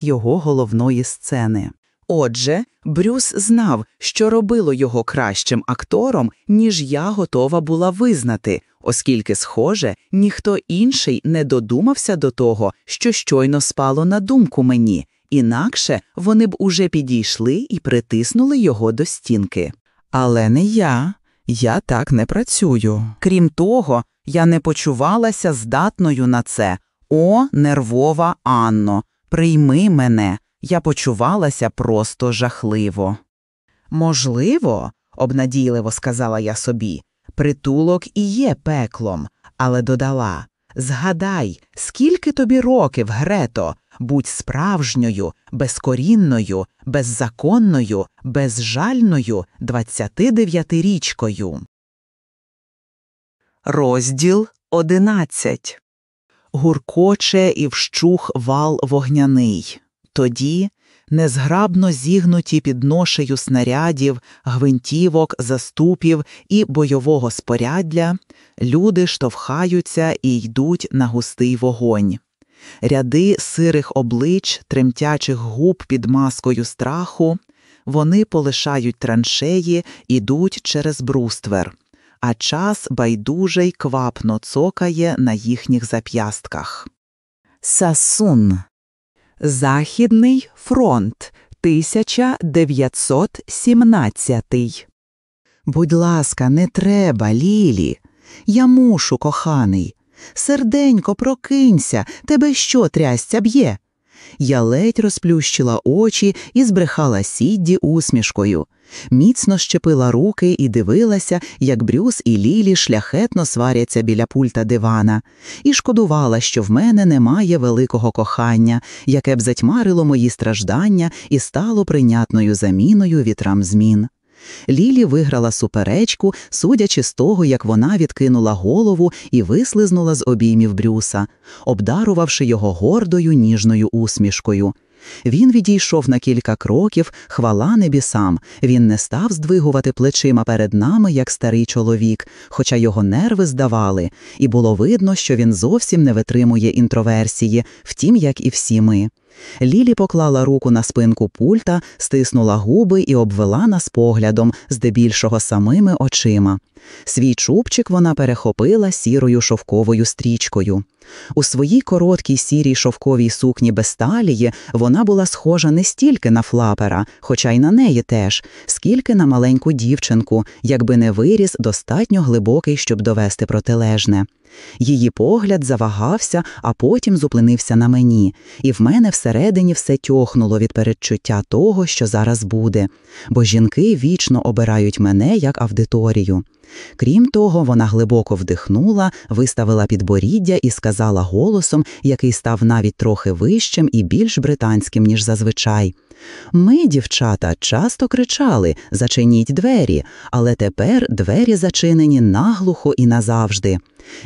його головної сцени. Отже, Брюс знав, що робило його кращим актором, ніж я готова була визнати, оскільки, схоже, ніхто інший не додумався до того, що щойно спало на думку мені, інакше вони б уже підійшли і притиснули його до стінки. Але не я, я так не працюю. Крім того, я не почувалася здатною на це. О, нервова Анно, прийми мене. Я почувалася просто жахливо. Можливо, обнадійливо сказала я собі, притулок і є пеклом, але додала Згадай, скільки тобі років, Грето, будь справжньою, безкорінною, беззаконною, безжальною 29-річкою. Розділ одинадцять Гуркоче і вщух вал вогняний. Тоді незграбно зігнуті під ношею снарядів, гвинтівок, заступів і бойового споряддя, люди штовхаються і йдуть на густий вогонь. Ряди сирих облич, тремтячих губ під маскою страху, вони полишають траншеї, ідуть через бруствер, а час байдуже й квапно цокає на їхніх зап'ястках. Сасун Західний фронт 1917 Будь ласка, не треба, Лілі. Я мушу, коханий. Серденько, прокинься, тебе що трясця б'є? Я ледь розплющила очі і збрехала сідді усмішкою. Міцно щепила руки і дивилася, як Брюс і Лілі шляхетно сваряться біля пульта дивана, і шкодувала, що в мене немає великого кохання, яке б затьмарило мої страждання і стало прийнятною заміною вітрам змін. Лілі виграла суперечку, судячи з того, як вона відкинула голову і вислизнула з обіймів Брюса, обдарувавши його гордою ніжною усмішкою. Він відійшов на кілька кроків, хвала небісам. Він не став здвигувати плечима перед нами, як старий чоловік, хоча його нерви здавали, і було видно, що він зовсім не витримує інтроверсії, втім, як і всі ми. Лілі поклала руку на спинку пульта, стиснула губи і обвела нас поглядом, здебільшого самими очима. Свій чубчик вона перехопила сірою шовковою стрічкою. У своїй короткій сірій шовковій сукні без талії вона була схожа не стільки на флапера, хоча й на неї теж, скільки на маленьку дівчинку, якби не виріс достатньо глибокий, щоб довести протилежне. Її погляд завагався, а потім зупинився на мені, і в мене всередині все тьохнуло від передчуття того, що зараз буде, бо жінки вічно обирають мене як аудиторію. Крім того, вона глибоко вдихнула, виставила підборіддя і сказала голосом, який став навіть трохи вищим і більш британським, ніж зазвичай. Ми, дівчата, часто кричали Зачиніть двері, але тепер двері зачинені наглухо і назавжди.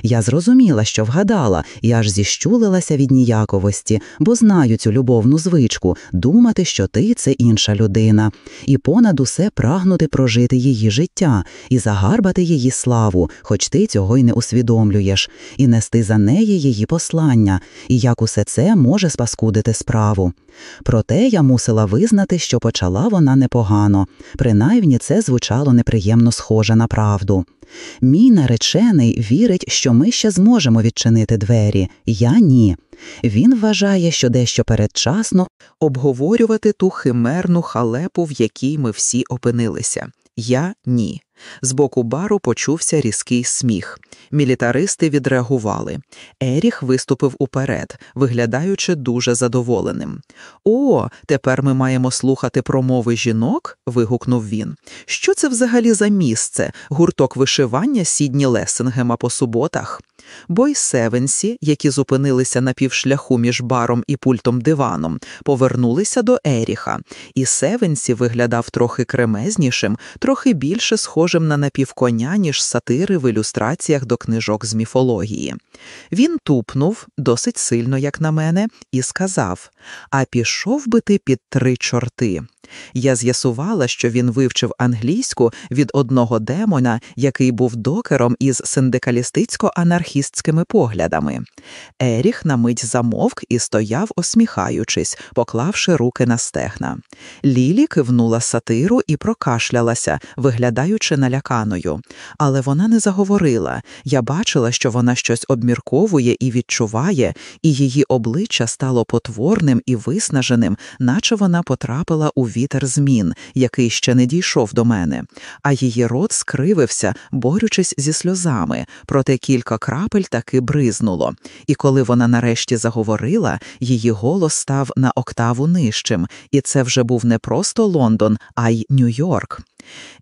Я зрозуміла, що вгадала, і аж зіщулилася від ніяковості, бо знаю цю любовну звичку думати, що ти це інша людина, і понад усе прагнути прожити її життя і загарбати її славу, хоч ти цього й не усвідомлюєш, і нести за неї її послання, і як усе це може спаскудити справу. Проте я мусила визнати, що почала вона непогано, принаймні це звучало неприємно схоже на правду. Мій наречений вірить, що ми ще зможемо відчинити двері, я ні. Він вважає, що дещо передчасно обговорювати ту химерну халепу, в якій ми всі опинилися. Я ні. З боку бару почувся різкий сміх. Мілітаристи відреагували. Еріх виступив уперед, виглядаючи дуже задоволеним. О, тепер ми маємо слухати промови жінок. вигукнув він. Що це взагалі за місце? Гурток вишивання Сідні Лесингема по суботах. Бой Севенсі, які зупинилися на півшляху між баром і пультом диваном, повернулися до Еріха, і Севенсі виглядав трохи кремезнішим, трохи більше схожим схожим на напівконя, ніж сатири в ілюстраціях до книжок з міфології. Він тупнув досить сильно, як на мене, і сказав: А пішов би ти під три чорти. Я з'ясувала, що він вивчив англійську від одного демона, який був докером із синдикалістицько-анархістськими поглядами. Еріх на мить замовк і стояв, осміхаючись, поклавши руки на стегна. Лілі кивнула сатиру і прокашлялася, виглядаючи наляканою. Але вона не заговорила. Я бачила, що вона щось обмірковує і відчуває, і її обличчя стало потворним і виснаженим, наче вона потрапила у вітер змін, який ще не дійшов до мене, а її рот скривився, борючись зі сльозами, проте кілька крапель таки бризнуло. І коли вона нарешті заговорила, її голос став на октаву нижчим, і це вже був не просто Лондон, а й Нью-Йорк.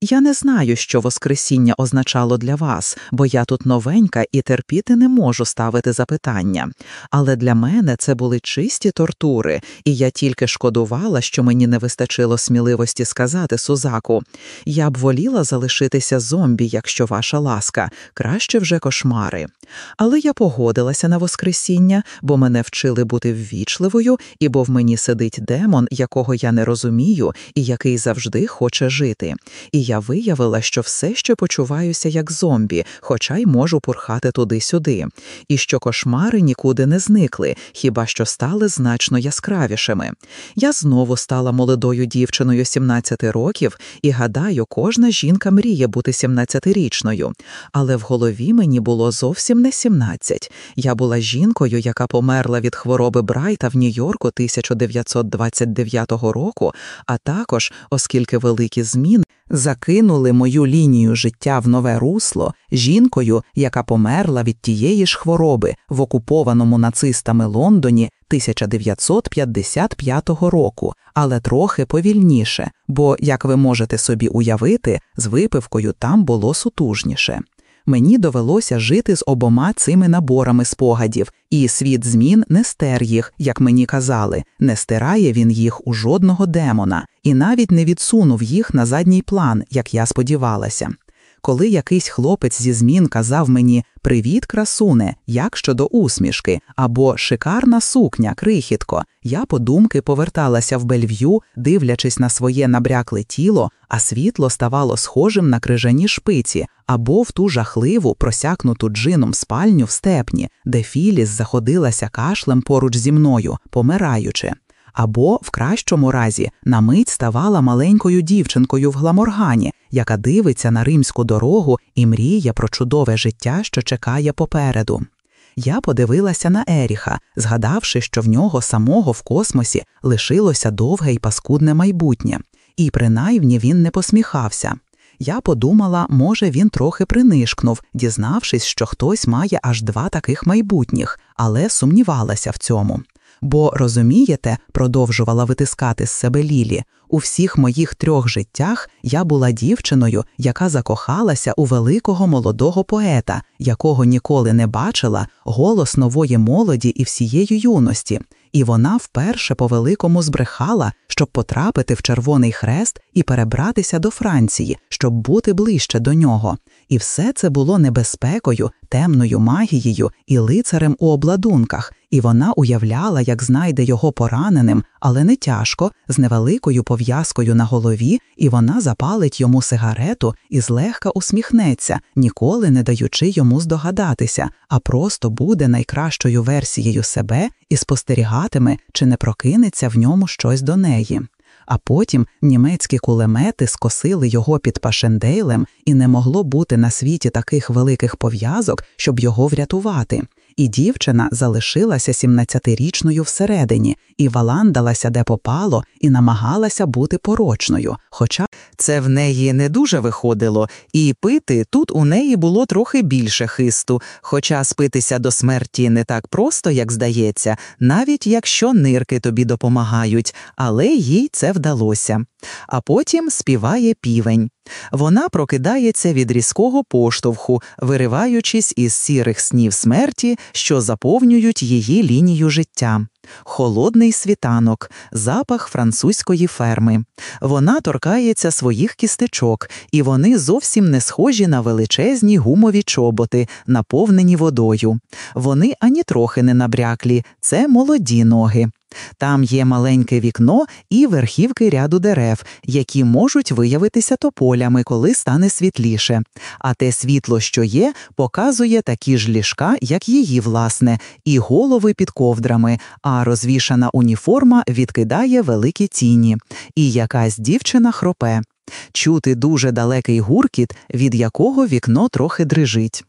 Я не знаю, що Воскресіння означало для вас, бо я тут новенька і терпіти не можу ставити запитання. Але для мене це були чисті тортури, і я тільки шкодувала, що мені не вистачило сміливості сказати Сузаку. Я б воліла залишитися зомбі, якщо ваша ласка, краще вже кошмари. Але я погодилася на Воскресіння, бо мене вчили бути ввічливою, і бо в мені сидить демон, якого я не розумію, і який завжди хоче жити і я виявила, що все ще почуваюся як зомбі, хоча й можу пурхати туди-сюди, і що кошмари нікуди не зникли, хіба що стали значно яскравішими. Я знову стала молодою дівчиною 17 років, і гадаю, кожна жінка мріє бути 17-річною. Але в голові мені було зовсім не 17. Я була жінкою, яка померла від хвороби Брайта в Нью-Йорку 1929 року, а також, оскільки великі зміни закинули мою лінію життя в нове русло жінкою, яка померла від тієї ж хвороби в окупованому нацистами Лондоні 1955 року, але трохи повільніше, бо, як ви можете собі уявити, з випивкою там було сутужніше мені довелося жити з обома цими наборами спогадів, і світ змін не стер їх, як мені казали, не стирає він їх у жодного демона, і навіть не відсунув їх на задній план, як я сподівалася коли якийсь хлопець зі змін казав мені Привіт, красуне, як щодо усмішки, або Шикарна сукня, крихітко, я подумки поверталася в бельв'ю, дивлячись на своє набрякле тіло, а світло ставало схожим на крижані шпиці, або в ту жахливу, просякнуту джином спальню в степні, де Філіс заходилася кашлем поруч зі мною, помираючи. Або, в кращому разі, на мить ставала маленькою дівчинкою в гламоргані, яка дивиться на римську дорогу і мріє про чудове життя, що чекає попереду. Я подивилася на Еріха, згадавши, що в нього самого в космосі лишилося довге й паскудне майбутнє, і принаймні він не посміхався. Я подумала, може, він трохи принишкнув, дізнавшись, що хтось має аж два таких майбутніх, але сумнівалася в цьому. Бо розумієте, продовжувала витискати з себе Лілі, у всіх моїх трьох життях я була дівчиною, яка закохалася у великого молодого поета, якого ніколи не бачила, голос нової молоді і всієї юності, і вона вперше по великому збрехала, щоб потрапити в Червоний Хрест і перебратися до Франції, щоб бути ближче до нього. І все це було небезпекою, темною магією і лицарем у обладунках, і вона уявляла, як знайде його пораненим, але не тяжко, з невеликою пов'язкою на голові, і вона запалить йому сигарету і злегка усміхнеться, ніколи не даючи йому здогадатися, а просто буде найкращою версією себе і спостерігатиме, чи не прокинеться в ньому щось до неї. А потім німецькі кулемети скосили його під Пашендейлем, і не могло бути на світі таких великих пов'язок, щоб його врятувати і дівчина залишилася 17-річною всередині і валандалася де попало, і намагалася бути порочною. Хоча це в неї не дуже виходило, і пити тут у неї було трохи більше хисту, хоча спитися до смерті не так просто, як здається, навіть якщо нирки тобі допомагають, але їй це вдалося. А потім співає півень. Вона прокидається від різкого поштовху, вириваючись із сірих снів смерті, що заповнюють її лінію життя. Холодний світанок, запах французької ферми. Вона торкається своїх кістечок, і вони зовсім не схожі на величезні гумові чоботи, наповнені водою. Вони ані трохи не набряклі, це молоді ноги. Там є маленьке вікно і верхівки ряду дерев, які можуть виявитися тополями, коли стане світліше. А те світло, що є, показує такі ж ліжка, як її, власне, і голови під ковдрами, а розвішана уніформа відкидає великі тіні. І якась дівчина хропе. Чути дуже далекий гуркіт, від якого вікно трохи дрижить.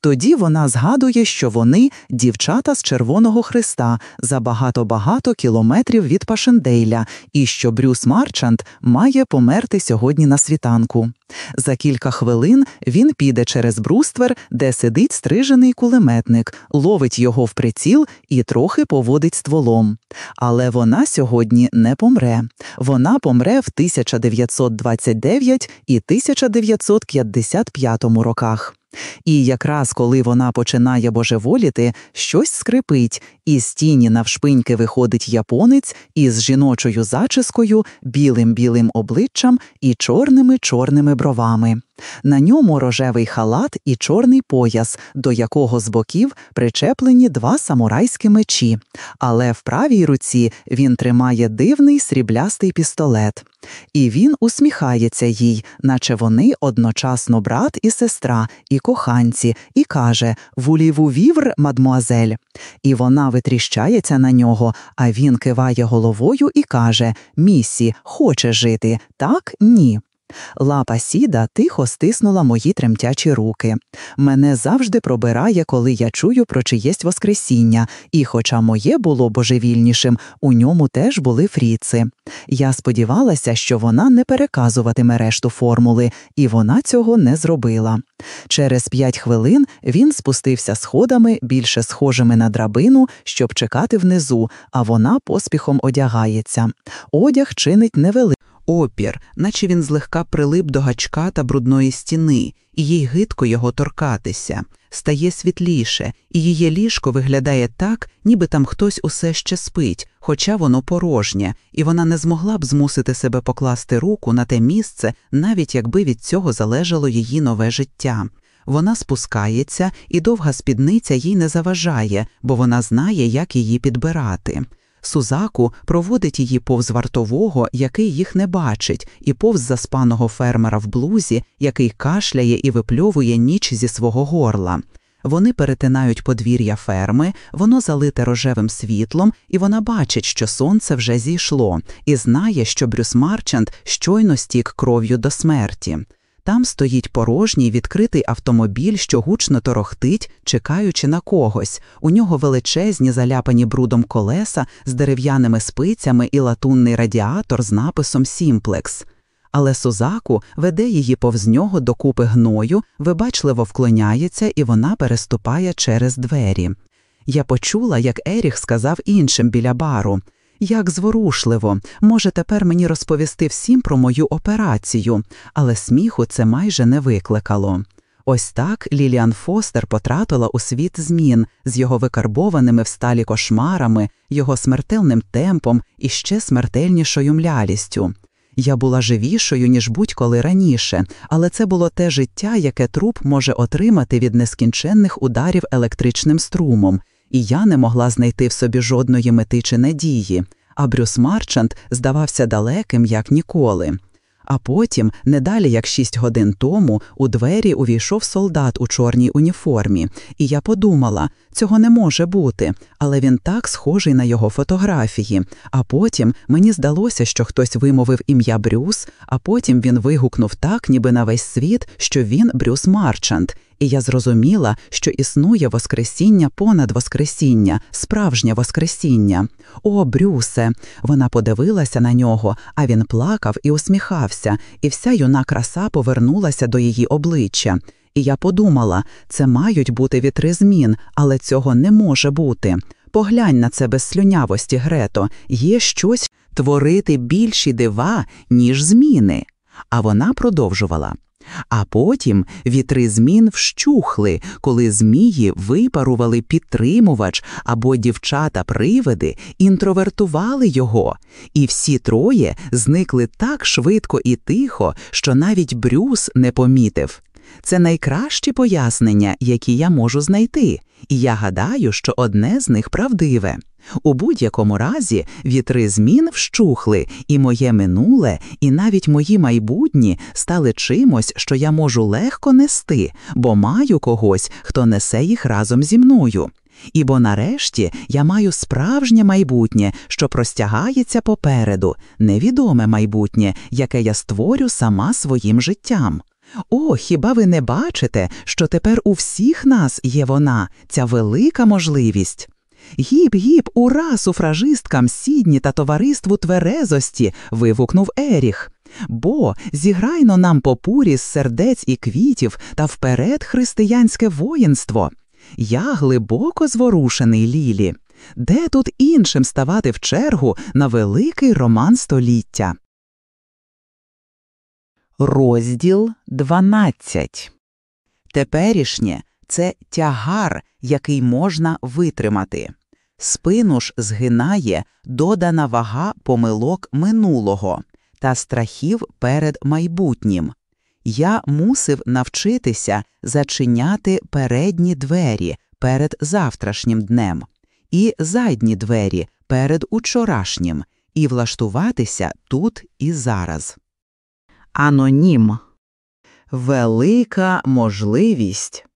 Тоді вона згадує, що вони дівчата з Червоного Христа за багато-багато кілометрів від Пашендейля, і що Брюс Марчант має померти сьогодні на світанку. За кілька хвилин він піде через бруствер, де сидить стрижений кулеметник, ловить його в приціл і трохи поводить стволом. Але вона сьогодні не помре. Вона помре в 1929 і 1955 роках. І якраз коли вона починає божеволіти, щось скрипить, і з тіні навшпиньки виходить японець із жіночою зачіскою, білим білим обличчям і чорними чорними бровами. На ньому рожевий халат і чорний пояс, до якого з боків причеплені два самурайські мечі, але в правій руці він тримає дивний сріблястий пістолет. І він усміхається їй, наче вони одночасно брат і сестра, і коханці, і каже Вуліву вівр, мадмуазель. І вона витріщається на нього, а він киває головою і каже Місі, хоче жити, так ні. Лапа сіда тихо стиснула мої тремтячі руки. Мене завжди пробирає, коли я чую про чиєсь Воскресіння, і, хоча моє було божевільнішим, у ньому теж були фріци. Я сподівалася, що вона не переказуватиме решту формули, і вона цього не зробила. Через п'ять хвилин він спустився сходами, більше схожими на драбину, щоб чекати внизу, а вона поспіхом одягається. Одяг чинить невеликий опір, наче він злегка прилип до гачка та брудної стіни, і їй гидко його торкатися, стає світліше, і її ліжко виглядає так, ніби там хтось усе ще спить, хоча воно порожнє, і вона не змогла б змусити себе покласти руку на те місце, навіть якби від цього залежало її нове життя. Вона спускається, і довга спідниця їй не заважає, бо вона знає, як її підбирати. Сузаку проводить її повз вартового, який їх не бачить, і повз заспаного фермера в блузі, який кашляє і випльовує ніч зі свого горла. Вони перетинають подвір'я ферми, воно залите рожевим світлом, і вона бачить, що сонце вже зійшло, і знає, що Брюс Марчант щойно стік кров'ю до смерті. Там стоїть порожній відкритий автомобіль, що гучно торохтить, чекаючи на когось. У нього величезні заляпані брудом колеса з дерев'яними спицями і латунний радіатор з написом Сімплекс. Але Сузаку веде її повз нього до купи гною, вибачливо вклоняється, і вона переступає через двері. Я почула, як Еріх сказав іншим біля бару. Як зворушливо, може тепер мені розповісти всім про мою операцію, але сміху це майже не викликало. Ось так Ліліан Фостер потратила у світ змін з його викарбованими в сталі кошмарами, його смертельним темпом і ще смертельнішою млялістю. Я була живішою, ніж будь-коли раніше, але це було те життя, яке труп може отримати від нескінченних ударів електричним струмом і я не могла знайти в собі жодної мети чи надії, а Брюс Марчант здавався далеким, як ніколи. А потім, не далі як шість годин тому, у двері увійшов солдат у чорній уніформі, і я подумала, цього не може бути, але він так схожий на його фотографії. А потім мені здалося, що хтось вимовив ім'я Брюс, а потім він вигукнув так, ніби на весь світ, що він Брюс Марчант, і я зрозуміла, що існує Воскресіння понад Воскресіння, справжнє Воскресіння. О, Брюсе! Вона подивилася на нього, а він плакав і усміхався, і вся юна краса повернулася до її обличчя. І я подумала, це мають бути вітри змін, але цього не може бути. Поглянь на це без слюнявості, Грето, є щось творити більші дива, ніж зміни. А вона продовжувала. А потім вітри змін вщухли, коли змії випарували підтримувач або дівчата-привиди, інтровертували його, і всі троє зникли так швидко і тихо, що навіть Брюс не помітив. Це найкращі пояснення, які я можу знайти, і я гадаю, що одне з них правдиве. У будь-якому разі вітри змін вщухли, і моє минуле, і навіть мої майбутні стали чимось, що я можу легко нести, бо маю когось, хто несе їх разом зі мною. І бо нарешті я маю справжнє майбутнє, що простягається попереду, невідоме майбутнє, яке я створю сама своїм життям. О, хіба ви не бачите, що тепер у всіх нас є вона, ця велика можливість? Гіп, гіп, ура, суфражисткам сідні та товариству тверезості. вигукнув Еріх. Бо зіграйно нам по пурі з сердець і квітів та вперед християнське воїнство. Я глибоко зворушений Лілі. Де тут іншим ставати в чергу на великий роман століття? Розділ 12 Теперішнє це тягар, який можна витримати. Спину ж згинає додана вага помилок минулого та страхів перед майбутнім. Я мусив навчитися зачиняти передні двері перед завтрашнім днем, і задні двері перед учорашнім, і влаштуватися тут і зараз. Анонім Велика можливість.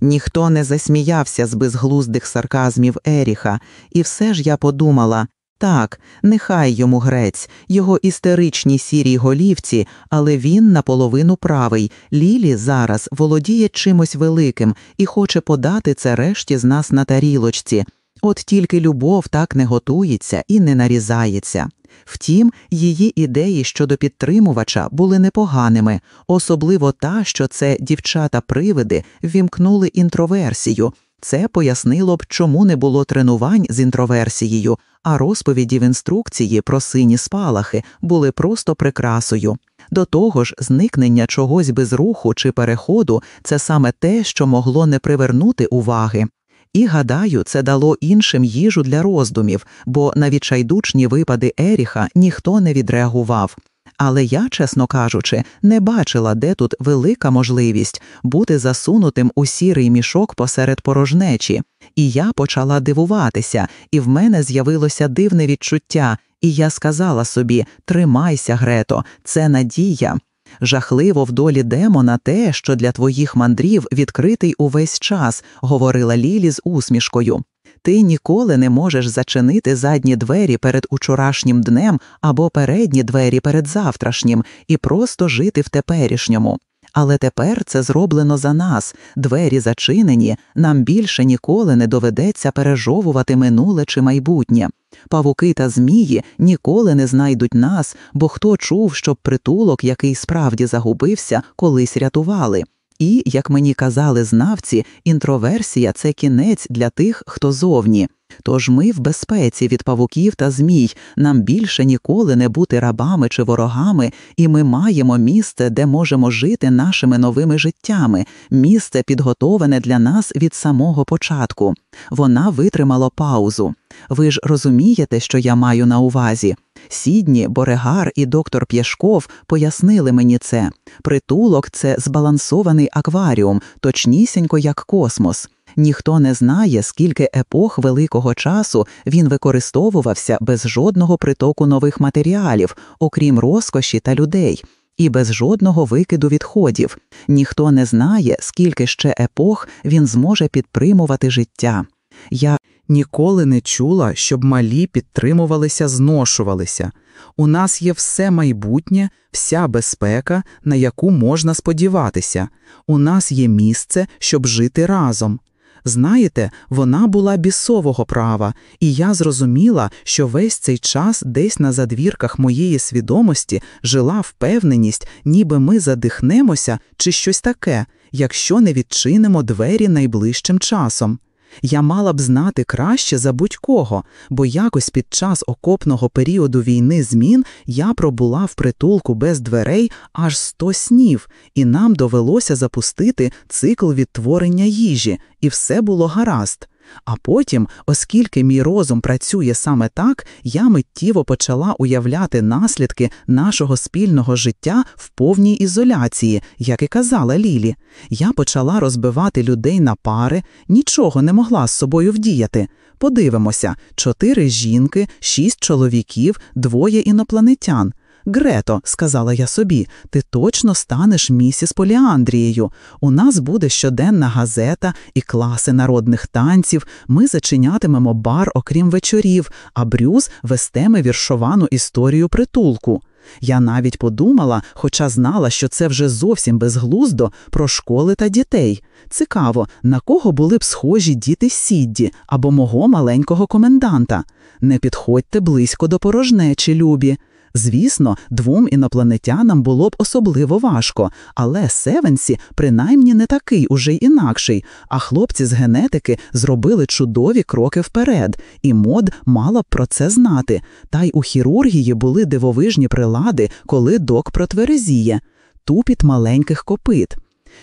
Ніхто не засміявся з безглуздих сарказмів Еріха, і все ж я подумала так, нехай йому грець, його істеричні сірій голівці, але він наполовину правий. Лілі зараз володіє чимось великим і хоче подати це решті з нас на тарілочці. От тільки любов так не готується і не нарізається. Втім, її ідеї щодо підтримувача були непоганими, особливо та, що це дівчата-привиди вімкнули інтроверсію. Це пояснило б, чому не було тренувань з інтроверсією, а розповіді в інструкції про сині спалахи були просто прикрасою. До того ж, зникнення чогось без руху чи переходу це саме те, що могло не привернути уваги. І гадаю, це дало іншим їжу для роздумів, бо на відчайдучні випади Еріха ніхто не відреагував. Але я, чесно кажучи, не бачила, де тут велика можливість бути засунутим у сірий мішок посеред порожнечі. І я почала дивуватися, і в мене з'явилося дивне відчуття, і я сказала собі Тримайся, Грето, це надія. Жахливо в долі демона те, що для твоїх мандрів відкритий увесь час, говорила Лілі з усмішкою. Ти ніколи не можеш зачинити задні двері перед учорашнім днем або передні двері перед завтрашнім і просто жити в теперішньому. Але тепер це зроблено за нас, двері зачинені, нам більше ніколи не доведеться пережовувати минуле чи майбутнє. Павуки та змії ніколи не знайдуть нас, бо хто чув, щоб притулок, який справді загубився, колись рятували. І, як мені казали знавці, інтроверсія це кінець для тих, хто зовні. Тож ми в безпеці від павуків та змій, нам більше ніколи не бути рабами чи ворогами, і ми маємо місце, де можемо жити нашими новими життями, місце підготоване для нас від самого початку. Вона витримала паузу. Ви ж розумієте, що я маю на увазі? Сідні, Борегар і доктор П'єшков пояснили мені це. Притулок це збалансований акваріум, точнісінько як космос. Ніхто не знає, скільки епох великого часу він використовувався без жодного притоку нових матеріалів, окрім розкоші та людей. І без жодного викиду відходів ніхто не знає, скільки ще епох він зможе підтримувати життя. Я ніколи не чула, щоб малі підтримувалися, зношувалися. У нас є все майбутнє, вся безпека, на яку можна сподіватися. У нас є місце, щоб жити разом. Знаєте, вона була бісового права, і я зрозуміла, що весь цей час десь на задвірках моєї свідомості жила впевненість, ніби ми задихнемося чи щось таке, якщо не відчинимо двері найближчим часом. Я мала б знати краще за будь-кого, бо якось під час окопного періоду війни змін я пробула в притулку без дверей аж сто снів, і нам довелося запустити цикл відтворення їжі, і все було гаразд. А потім, оскільки мій розум працює саме так, я миттєво почала уявляти наслідки нашого спільного життя в повній ізоляції, як і казала Лілі. Я почала розбивати людей на пари, нічого не могла з собою вдіяти. Подивимося: чотири жінки, шість чоловіків, двоє інопланетян. Грето, сказала я собі, ти точно станеш місіс Поліандрією. У нас буде щоденна газета і класи народних танців. Ми зачинятимемо бар, окрім вечорів, а Брюс вестиме віршовану історію притулку. Я навіть подумала, хоча знала, що це вже зовсім безглуздо, про школи та дітей. Цікаво, на кого були б схожі діти Сідді або мого маленького коменданта. Не підходьте близько до порожнечі, любі. Звісно, двом інопланетянам було б особливо важко, але Севенсі принаймні не такий уже й інакший, а хлопці з генетики зробили чудові кроки вперед, і мод мала б про це знати. Та й у хірургії були дивовижні прилади, коли док протверезіє. Тупіт маленьких копит.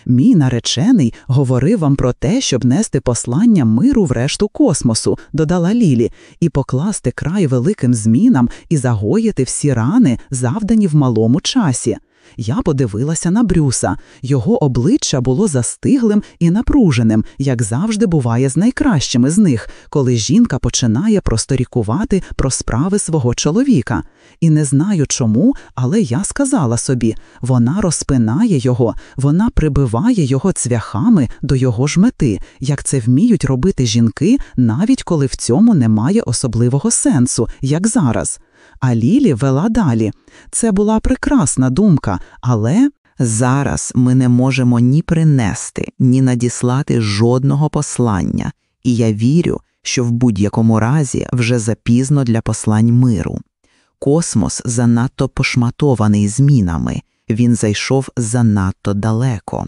Мій наречений говорив вам про те, щоб нести послання миру в решту космосу, додала Лілі, і покласти край великим змінам і загоїти всі рани, завдані в малому часі. Я подивилася на Брюса. Його обличчя було застиглим і напруженим, як завжди буває з найкращими з них, коли жінка починає просторікувати про справи свого чоловіка. І не знаю чому, але я сказала собі вона розпинає його, вона прибиває його цвяхами до його ж мети, як це вміють робити жінки, навіть коли в цьому немає особливого сенсу, як зараз. А Лілі вела далі. Це була прекрасна думка, але зараз ми не можемо ні принести, ні надіслати жодного послання, і я вірю, що в будь-якому разі вже запізно для послань миру. Космос занадто пошматований змінами, він зайшов занадто далеко.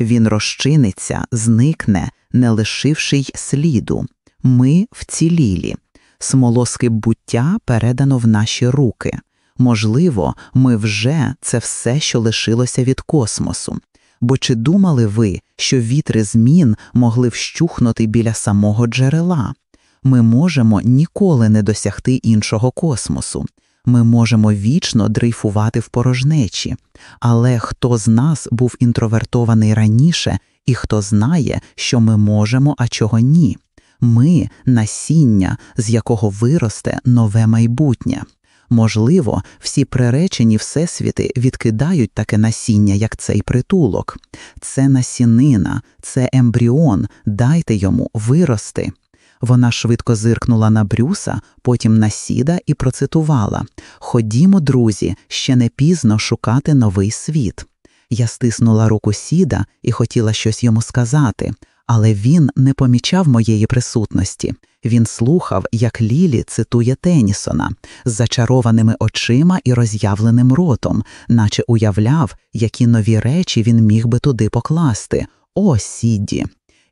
Він розчиниться, зникне, не лишивши й сліду. Ми вцілілі смолоскип буття передано в наші руки. Можливо, ми вже це все, що лишилося від космосу. Бо чи думали ви, що вітри змін могли вщухнути біля самого джерела? Ми можемо ніколи не досягти іншого космосу. Ми можемо вічно дрейфувати в порожнечі, але хто з нас був інтровертований раніше, і хто знає, що ми можемо, а чого ні? Ми насіння, з якого виросте нове майбутнє. Можливо, всі приречені всесвіти відкидають таке насіння, як цей притулок. Це насінина, це ембріон, дайте йому вирости. Вона швидко зиркнула на Брюса, потім на сіда і процитувала Ходімо, друзі, ще не пізно шукати новий світ. Я стиснула руку сіда і хотіла щось йому сказати, але він не помічав моєї присутності. Він слухав, як Лілі цитує Теннісона з зачарованими очима і роз'явленим ротом, наче уявляв, які нові речі він міг би туди покласти. О, Сідді!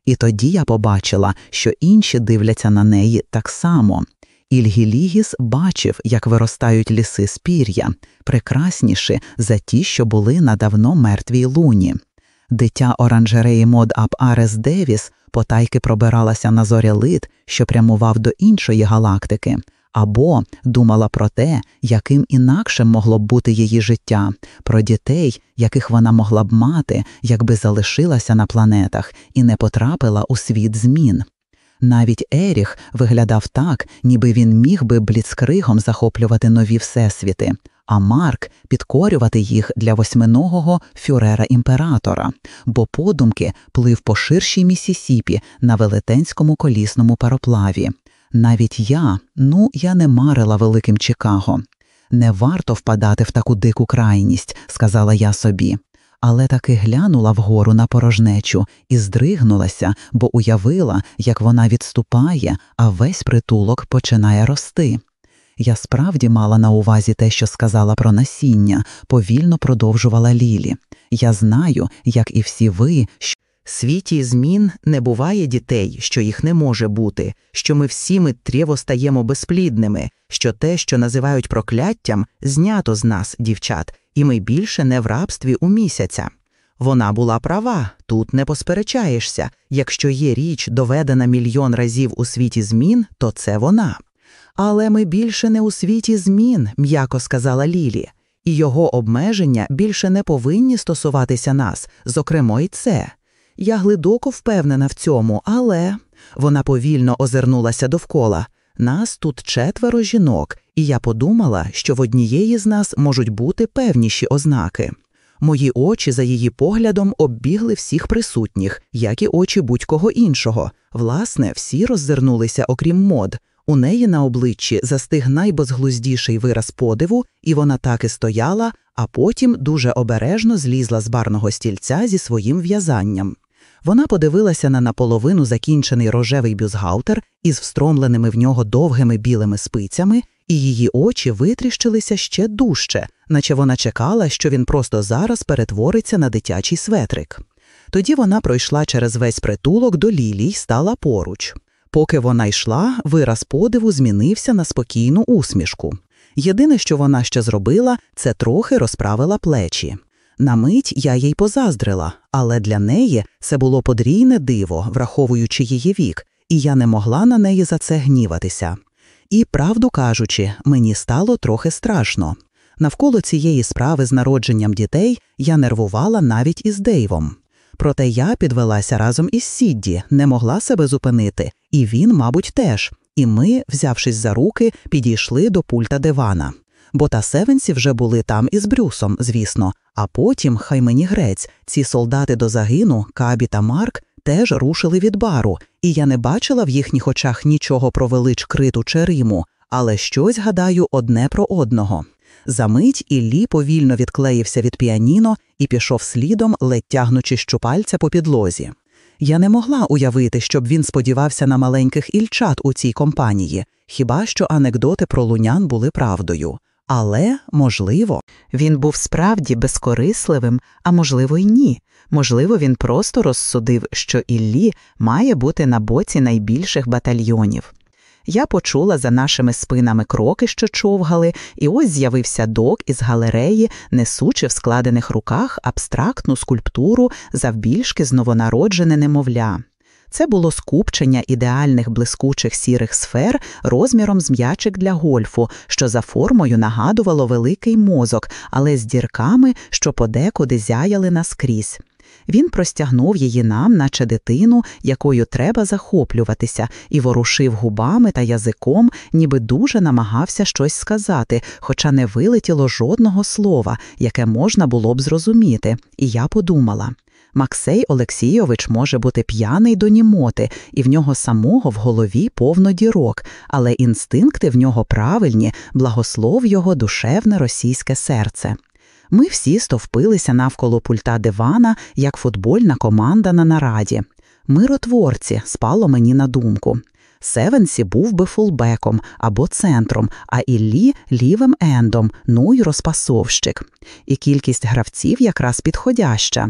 І тоді я побачила, що інші дивляться на неї так само. Ільгілігіс бачив, як виростають ліси з пір'я, прекрасніші за ті, що були на давно мертвій луні. Дитя оранжереї мод ап Арес Девіс потайки пробиралася на зорялит, що прямував до іншої галактики, або думала про те, яким інакшим могло б бути її життя, про дітей, яких вона могла б мати, якби залишилася на планетах і не потрапила у світ змін. Навіть Еріх виглядав так, ніби він міг би бліцкригом захоплювати нові всесвіти а Марк підкорювати їх для восьминогого фюрера імператора, бо подумки плив по ширшій Місісіпі на велетенському колісному пароплаві. Навіть я, ну я не марила великим Чикаго. Не варто впадати в таку дику крайність, сказала я собі. Але таки глянула вгору на порожнечу і здригнулася, бо уявила, як вона відступає, а весь притулок починає рости. Я справді мала на увазі те, що сказала про насіння, повільно продовжувала Лілі. Я знаю, як і всі ви, що Світі змін не буває дітей, що їх не може бути, що ми всі миттєво стаємо безплідними, що те, що називають прокляттям, знято з нас, дівчат, і ми більше не в рабстві у місяця. Вона була права, тут не посперечаєшся. Якщо є річ, доведена мільйон разів у світі змін, то це вона. Але ми більше не у світі змін, м'яко сказала Лілі, і його обмеження більше не повинні стосуватися нас, зокрема й це. Я глибоко впевнена в цьому, але вона повільно озирнулася довкола. Нас тут четверо жінок, і я подумала, що в однієї з нас можуть бути певніші ознаки. Мої очі за її поглядом оббігли всіх присутніх, як і очі будь-кого іншого. Власне, всі роззирнулися, окрім Мод. У неї на обличчі застиг найбезглуздіший вираз подиву, і вона так і стояла, а потім дуже обережно злізла з барного стільця зі своїм в'язанням. Вона подивилася на наполовину закінчений рожевий бюстгальтер із встромленими в нього довгими білими спицями, і її очі витріщилися ще дужче, наче вона чекала, що він просто зараз перетвориться на дитячий светрик. Тоді вона пройшла через весь притулок до Лілі й стала поруч. Поки вона йшла, вираз подиву змінився на спокійну усмішку. Єдине, що вона ще зробила, це трохи розправила плечі. На мить я їй позаздрила, але для неї це було подрійне диво, враховуючи її вік, і я не могла на неї за це гніватися. І, правду кажучи, мені стало трохи страшно. Навколо цієї справи з народженням дітей я нервувала навіть із Дейвом. Проте я підвелася разом із Сідді, не могла себе зупинити, і він, мабуть, теж. І ми, взявшись за руки, підійшли до пульта дивана. Бо та Севенсі вже були там із Брюсом, звісно, а потім, хай мені грець, ці солдати до загину, Кабі та Марк, теж рушили від бару, і я не бачила в їхніх очах нічого про велич криту чи Риму, але щось гадаю одне про одного. Замить Іллі повільно відклеївся від піаніно і пішов слідом, ледь тягнучи щупальця по підлозі. Я не могла уявити, щоб він сподівався на маленьких ільчат у цій компанії, хіба що анекдоти про лунян були правдою. Але, можливо, він був справді безкорисливим, а можливо, й ні. Можливо, він просто розсудив, що Іллі має бути на боці найбільших батальйонів. Я почула за нашими спинами кроки, що човгали, і ось з'явився док із галереї, несучи в складених руках абстрактну скульптуру завбільшки з новонароджене немовля. Це було скупчення ідеальних блискучих сірих сфер розміром з м'ячик для гольфу, що за формою нагадувало великий мозок, але з дірками, що подекуди зяяли наскрізь. Він простягнув її нам, наче дитину, якою треба захоплюватися, і ворушив губами та язиком, ніби дуже намагався щось сказати, хоча не вилетіло жодного слова, яке можна було б зрозуміти. І я подумала. Максей Олексійович може бути п'яний до німоти, і в нього самого в голові повно дірок, але інстинкти в нього правильні, благослов його душевне російське серце. Ми всі стовпилися навколо пульта дивана, як футбольна команда на нараді. Миротворці спало мені на думку. Севенсі був би фулбеком або центром, а Іллі лівим ендом, ну й розпасовщик. І кількість гравців якраз підходяща.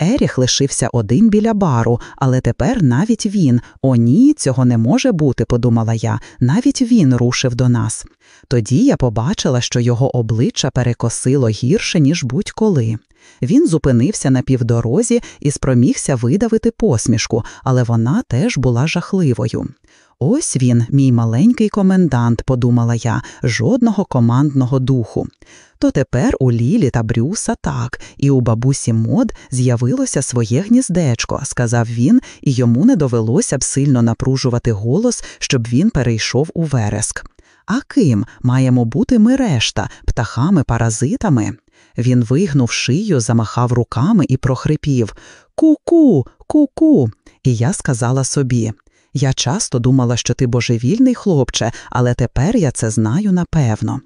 Еріх лишився один біля бару, але тепер навіть він. О, ні, цього не може бути, подумала я. Навіть він рушив до нас. Тоді я побачила, що його обличчя перекосило гірше, ніж будь-коли. Він зупинився на півдорозі і спромігся видавити посмішку, але вона теж була жахливою. Ось він, мій маленький комендант, подумала я, жодного командного духу. То тепер у Лілі та Брюса так, і у бабусі мод з'явилося своє гніздечко, сказав він, і йому не довелося б сильно напружувати голос, щоб він перейшов у вереск. А ким маємо бути ми решта, птахами, паразитами? Він вигнув шию, замахав руками і прохрипів Ку-ку, ку-ку. І я сказала собі я часто думала, що ти божевільний хлопче, але тепер я це знаю напевно.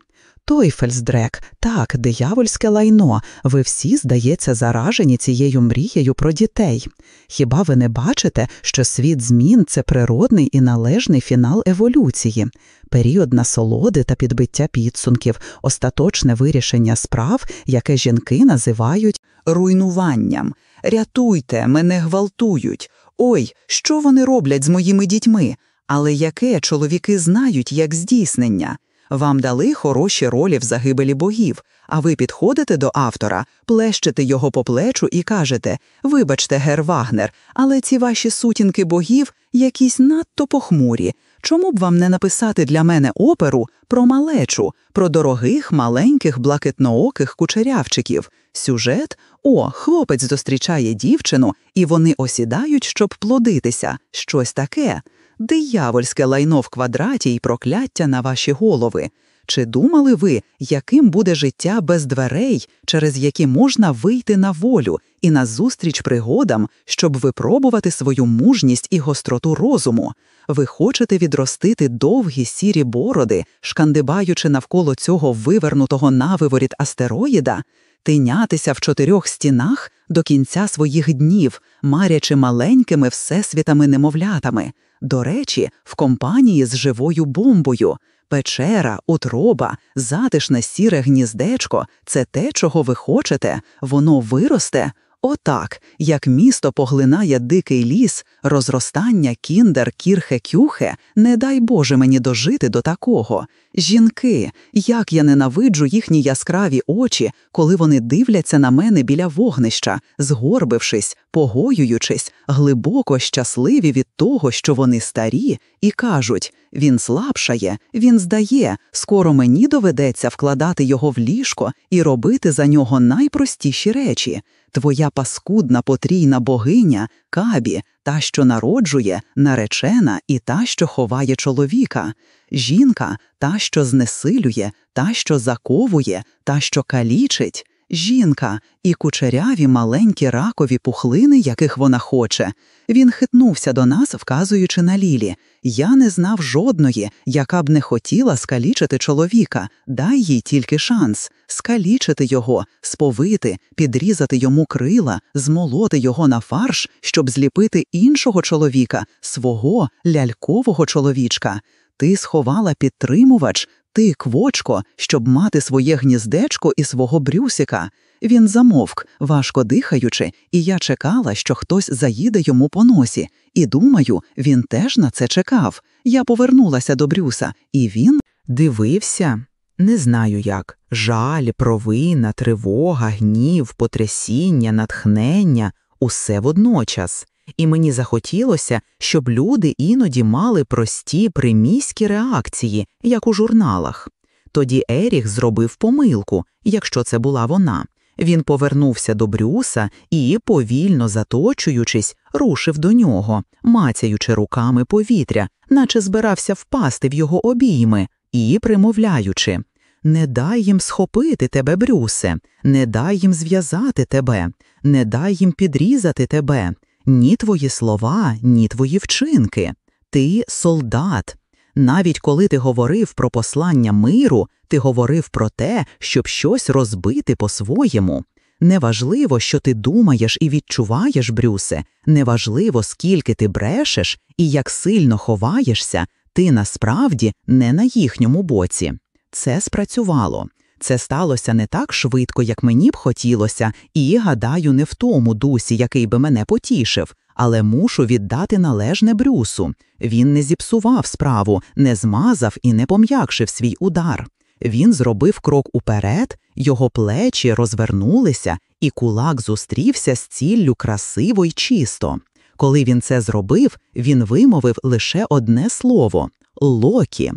Той Фельсдрек, так, диявольське лайно, ви всі, здається, заражені цією мрією про дітей. Хіба ви не бачите, що світ змін це природний і належний фінал еволюції, період насолоди та підбиття підсумків, остаточне вирішення справ, яке жінки називають руйнуванням. Рятуйте, мене гвалтують. Ой, що вони роблять з моїми дітьми? Але яке чоловіки знають як здійснення? Вам дали хороші ролі в загибелі богів, а ви підходите до автора, плещете його по плечу і кажете Вибачте, гер Вагнер, але ці ваші сутінки богів якісь надто похмурі. Чому б вам не написати для мене оперу про малечу, про дорогих маленьких блакитнооких кучерявчиків? Сюжет о, хлопець зустрічає дівчину, і вони осідають, щоб плодитися, щось таке. Диявольське лайно в квадраті і прокляття на ваші голови. Чи думали ви, яким буде життя без дверей, через які можна вийти на волю і назустріч пригодам, щоб випробувати свою мужність і гостроту розуму? Ви хочете відростити довгі сірі бороди, шкандибаючи навколо цього вивернутого навиворіт астероїда? Тинятися в чотирьох стінах до кінця своїх днів, марячи маленькими всесвітами немовлятами, до речі, в компанії з живою бомбою. Печера, утроба, затишне сіре гніздечко це те, чого ви хочете, воно виросте. Отак, як місто поглинає дикий ліс, розростання кіндер, кірхе, кюхе, не дай Боже мені дожити до такого. Жінки, як я ненавиджу їхні яскраві очі, коли вони дивляться на мене біля вогнища, згорбившись, погоюючись, глибоко щасливі від того, що вони старі, і кажуть він слабшає, він здає, скоро мені доведеться вкладати його в ліжко і робити за нього найпростіші речі. Твоя паскудна потрійна богиня, кабі, та, що народжує, наречена і та, що ховає чоловіка, жінка, та, що знесилює, та, що заковує, та, що калічить, жінка і кучеряві маленькі ракові пухлини, яких вона хоче. Він хитнувся до нас, вказуючи на Лілі. Я не знав жодної, яка б не хотіла скалічити чоловіка, дай їй тільки шанс скалічити його, сповити, підрізати йому крила, змолоти його на фарш, щоб зліпити іншого чоловіка, свого лялькового чоловічка. Ти сховала підтримувач, ти, квочко, щоб мати своє гніздечко і свого брюсика. Він замовк, важко дихаючи, і я чекала, що хтось заїде йому по носі. І думаю, він теж на це чекав. Я повернулася до Брюса, і він дивився. Не знаю як жаль, провина, тривога, гнів, потрясіння, натхнення усе водночас. І мені захотілося, щоб люди іноді мали прості приміські реакції, як у журналах. Тоді Еріх зробив помилку, якщо це була вона. Він повернувся до Брюса і, повільно заточуючись, рушив до нього, мацяючи руками повітря, наче збирався впасти в його обійми, і примовляючи Не дай їм схопити тебе, Брюсе, не дай їм зв'язати тебе, не дай їм підрізати тебе, ні твої слова, ні твої вчинки. Ти солдат. Навіть коли ти говорив про послання миру, ти говорив про те, щоб щось розбити по-своєму. Неважливо, що ти думаєш і відчуваєш, Брюсе, неважливо, скільки ти брешеш і як сильно ховаєшся, ти насправді не на їхньому боці. Це спрацювало. Це сталося не так швидко, як мені б хотілося, і, гадаю, не в тому дусі, який би мене потішив, але мушу віддати належне Брюсу. Він не зіпсував справу, не змазав і не пом'якшив свій удар. Він зробив крок уперед, його плечі розвернулися, і кулак зустрівся з ціллю красиво й чисто. Коли він це зробив, він вимовив лише одне слово локі.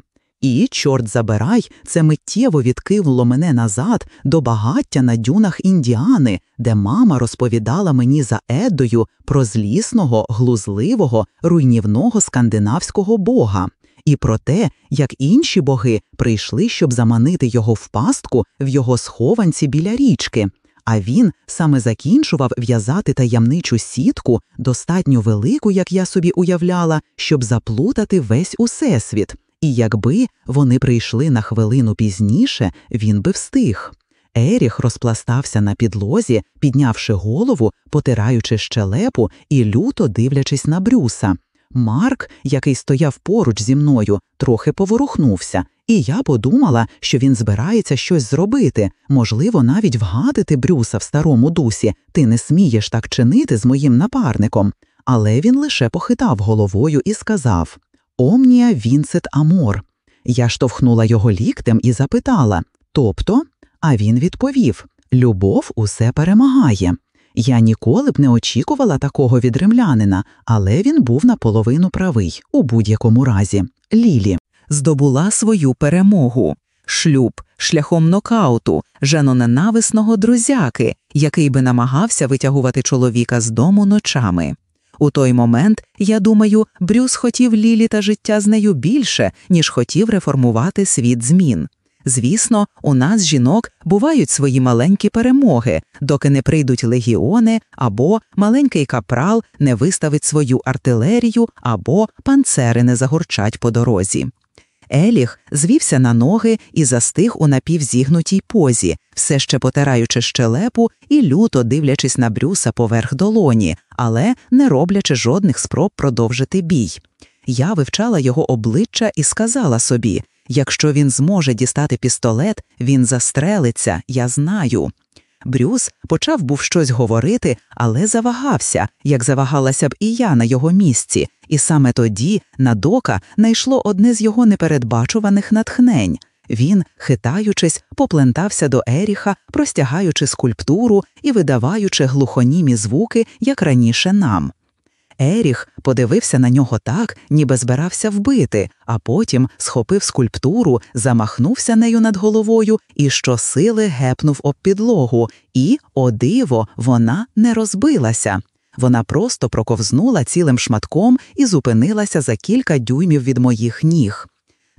І, чорт забирай, це миттєво відкинуло мене назад до багаття на дюнах індіани, де мама розповідала мені за Еддою про злісного, глузливого, руйнівного скандинавського бога, і про те, як інші боги прийшли, щоб заманити його в пастку в його схованці біля річки. А він саме закінчував в'язати таємничу сітку, достатньо велику, як я собі уявляла, щоб заплутати весь усесвіт. І якби вони прийшли на хвилину пізніше, він би встиг. Еріх розпластався на підлозі, піднявши голову, потираючи щелепу і люто дивлячись на Брюса. Марк, який стояв поруч зі мною, трохи поворухнувся, і я подумала, що він збирається щось зробити, можливо, навіть вгадити Брюса в старому дусі ти не смієш так чинити з моїм напарником. Але він лише похитав головою і сказав Омнія Вінцет Амор. Я штовхнула його ліктем і запитала Тобто, а він відповів Любов усе перемагає. Я ніколи б не очікувала такого від римлянина, але він був наполовину правий у будь-якому разі. Лілі здобула свою перемогу, шлюб шляхом нокауту, женоненависного друзяки, який би намагався витягувати чоловіка з дому ночами. У той момент, я думаю, Брюс хотів Лілі та життя з нею більше, ніж хотів реформувати світ змін. Звісно, у нас, жінок, бувають свої маленькі перемоги, доки не прийдуть легіони, або маленький капрал не виставить свою артилерію, або панцери не загорчать по дорозі. Еліх звівся на ноги і застиг у напівзігнутій позі, все ще потираючи щелепу і люто дивлячись на Брюса поверх долоні, але не роблячи жодних спроб продовжити бій. Я вивчала його обличчя і сказала собі якщо він зможе дістати пістолет, він застрелиться, я знаю. Брюс почав був щось говорити, але завагався, як завагалася б і я на його місці, і саме тоді на дока найшло одне з його непередбачуваних натхнень. Він, хитаючись, поплентався до Еріха, простягаючи скульптуру і видаваючи глухонімі звуки, як раніше нам. Еріх подивився на нього так, ніби збирався вбити, а потім схопив скульптуру, замахнувся нею над головою і щосили гепнув об підлогу, і, о диво, вона не розбилася. Вона просто проковзнула цілим шматком і зупинилася за кілька дюймів від моїх ніг.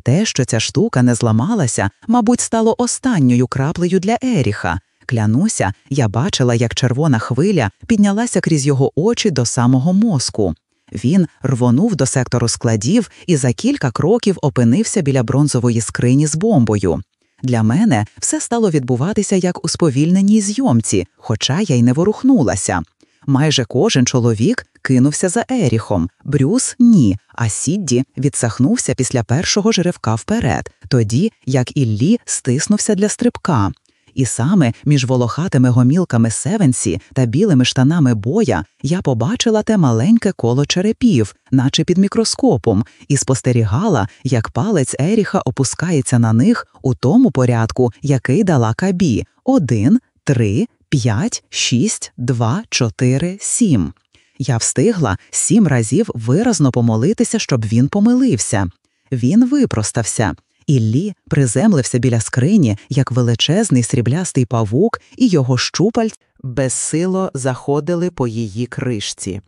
Те, що ця штука не зламалася, мабуть, стало останньою краплею для Еріха. Клянуся, я бачила, як червона хвиля піднялася крізь його очі до самого мозку. Він рвонув до сектору складів і за кілька кроків опинився біля бронзової скрині з бомбою. Для мене все стало відбуватися як у сповільненій зйомці, хоча я й не ворухнулася. Майже кожен чоловік кинувся за Еріхом, Брюс ні, а Сідді відсахнувся після першого жеревка вперед, тоді як Іллі стиснувся для стрибка. І саме між волохатими гомілками Севенсі та білими штанами боя я побачила те маленьке коло черепів, наче під мікроскопом, і спостерігала, як палець Еріха опускається на них у тому порядку, який дала кабі один, три, п'ять, шість, два, чотири, сім. Я встигла сім разів виразно помолитися, щоб він помилився. Він випростався. Іллі приземлився біля скрині, як величезний сріблястий павук, і його щупаль безсило заходили по її кришці.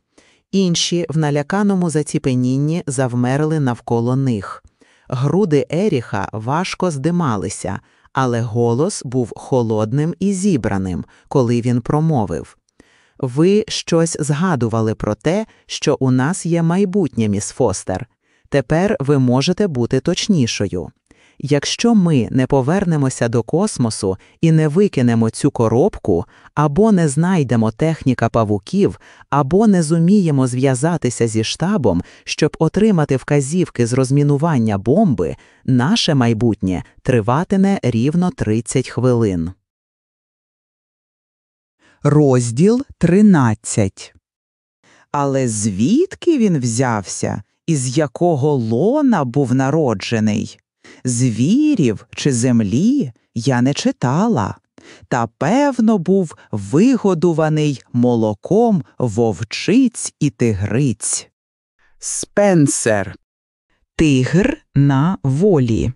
Інші в наляканому заціпенінні завмерли навколо них. Груди Еріха важко здималися, але голос був холодним і зібраним, коли він промовив Ви щось згадували про те, що у нас є майбутнє, міс Фостер. Тепер ви можете бути точнішою. Якщо ми не повернемося до космосу і не викинемо цю коробку, або не знайдемо техніка павуків, або не зуміємо зв'язатися зі штабом, щоб отримати вказівки з розмінування бомби, наше майбутнє триватиме рівно 30 хвилин. Розділ 13 Але звідки він взявся? Із якого лона був народжений? Звірів чи землі я не читала, та певно був вигодуваний молоком вовчиць і тигриць. Спенсер Тигр на волі.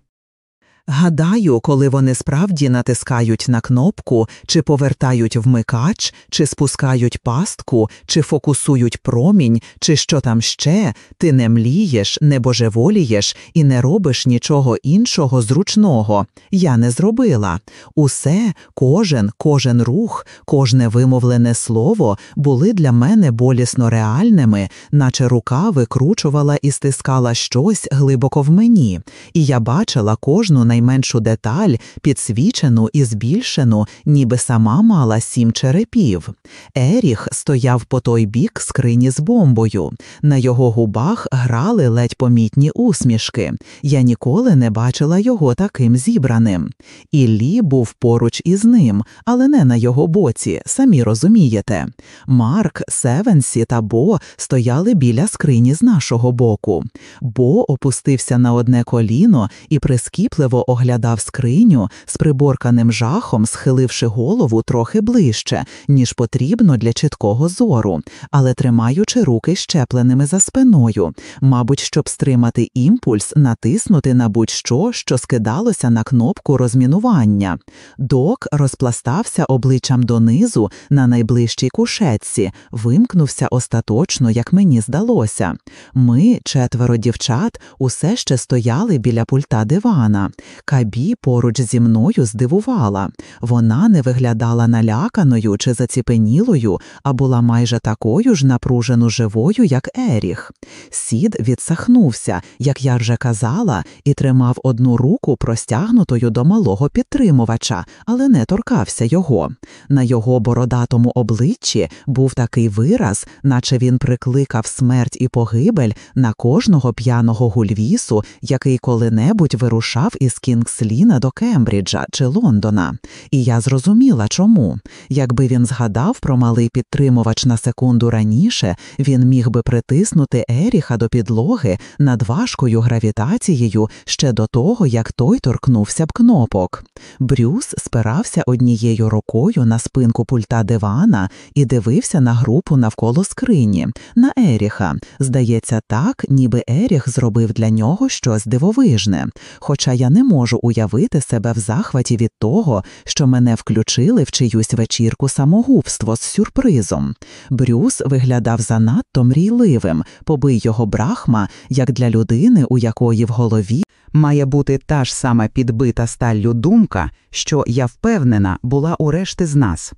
Гадаю, коли вони справді натискають на кнопку, чи повертають вмикач, чи спускають пастку, чи фокусують промінь, чи що там ще, ти не млієш, не божеволієш і не робиш нічого іншого зручного. Я не зробила. Усе, кожен, кожен рух, кожне вимовлене слово були для мене болісно реальними, наче рука викручувала і стискала щось глибоко в мені, і я бачила кожну найменшу деталь, підсвічену і збільшену, ніби сама мала сім черепів. Еріх стояв по той бік скрині з бомбою. На його губах грали ледь помітні усмішки. Я ніколи не бачила його таким зібраним. І Лі був поруч із ним, але не на його боці, самі розумієте. Марк, Севенсі та Бо стояли біля скрині з нашого боку. Бо опустився на одне коліно і прискіпливо оглядав скриню з приборканим жахом, схиливши голову трохи ближче, ніж потрібно для чіткого зору, але тримаючи руки щепленими за спиною, мабуть, щоб стримати імпульс, натиснути на будь-що, що скидалося на кнопку розмінування. Док розпластався обличчям донизу на найближчій кушетці, вимкнувся остаточно, як мені здалося. Ми, четверо дівчат, усе ще стояли біля пульта дивана. Кабі поруч зі мною здивувала. Вона не виглядала наляканою чи заціпенілою, а була майже такою ж напружено живою, як Еріх. Сід відсахнувся, як я вже казала, і тримав одну руку простягнутою до малого підтримувача, але не торкався його. На його бородатому обличчі був такий вираз, наче він прикликав смерть і погибель на кожного п'яного гульвісу, який коли-небудь вирушав із Кінгсліна до Кембриджа чи Лондона. І я зрозуміла, чому. Якби він згадав про малий підтримувач на секунду раніше, він міг би притиснути Еріха до підлоги над важкою гравітацією ще до того, як той торкнувся б кнопок. Брюс спирався однією рукою на спинку пульта дивана і дивився на групу навколо скрині, на Еріха. Здається, так, ніби Еріх зробив для нього щось дивовижне. Хоча я не можу уявити себе в захваті від того, що мене включили в чиюсь вечірку самогубство з сюрпризом. Брюс виглядав занадто мрійливим, побий його брахма, як для людини, у якої в голові має бути та ж сама підбита сталлю думка, що я впевнена була у решти з нас.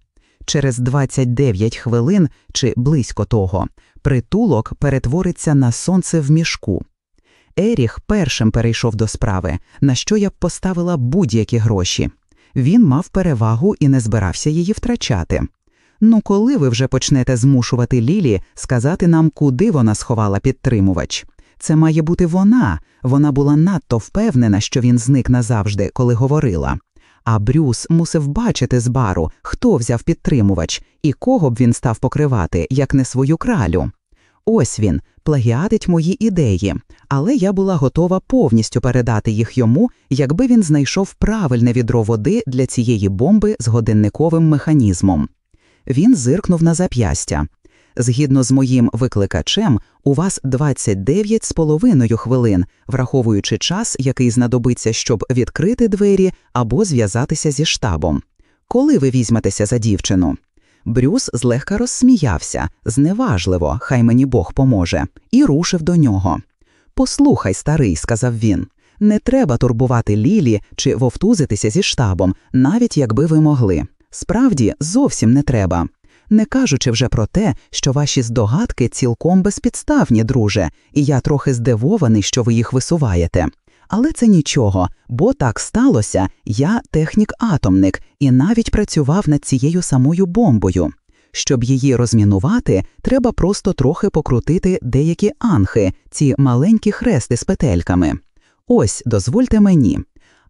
Через 29 хвилин чи близько того притулок перетвориться на сонце в мішку. Еріх першим перейшов до справи, на що я б поставила будь-які гроші. Він мав перевагу і не збирався її втрачати. Ну, коли ви вже почнете змушувати Лілі сказати нам, куди вона сховала підтримувач? Це має бути вона. Вона була надто впевнена, що він зник назавжди, коли говорила. А Брюс мусив бачити з бару, хто взяв підтримувач і кого б він став покривати, як не свою кралю. Ось він плагіатить мої ідеї, але я була готова повністю передати їх йому, якби він знайшов правильне відро води для цієї бомби з годинниковим механізмом. Він зиркнув на зап'ястя. Згідно з моїм викликачем, у вас 29 з половиною хвилин, враховуючи час, який знадобиться, щоб відкрити двері або зв'язатися зі штабом. Коли ви візьметеся за дівчину? Брюс злегка розсміявся, зневажливо, хай мені Бог поможе, і рушив до нього. Послухай, старий, сказав він, не треба турбувати Лілі чи вовтузитися зі штабом, навіть якби ви могли. Справді, зовсім не треба. Не кажучи вже про те, що ваші здогадки цілком безпідставні, друже, і я трохи здивований, що ви їх висуваєте. Але це нічого, бо так сталося, я технік-атомник і навіть працював над цією самою бомбою. Щоб її розмінувати, треба просто трохи покрутити деякі анхи, ці маленькі хрести з петельками. Ось дозвольте мені.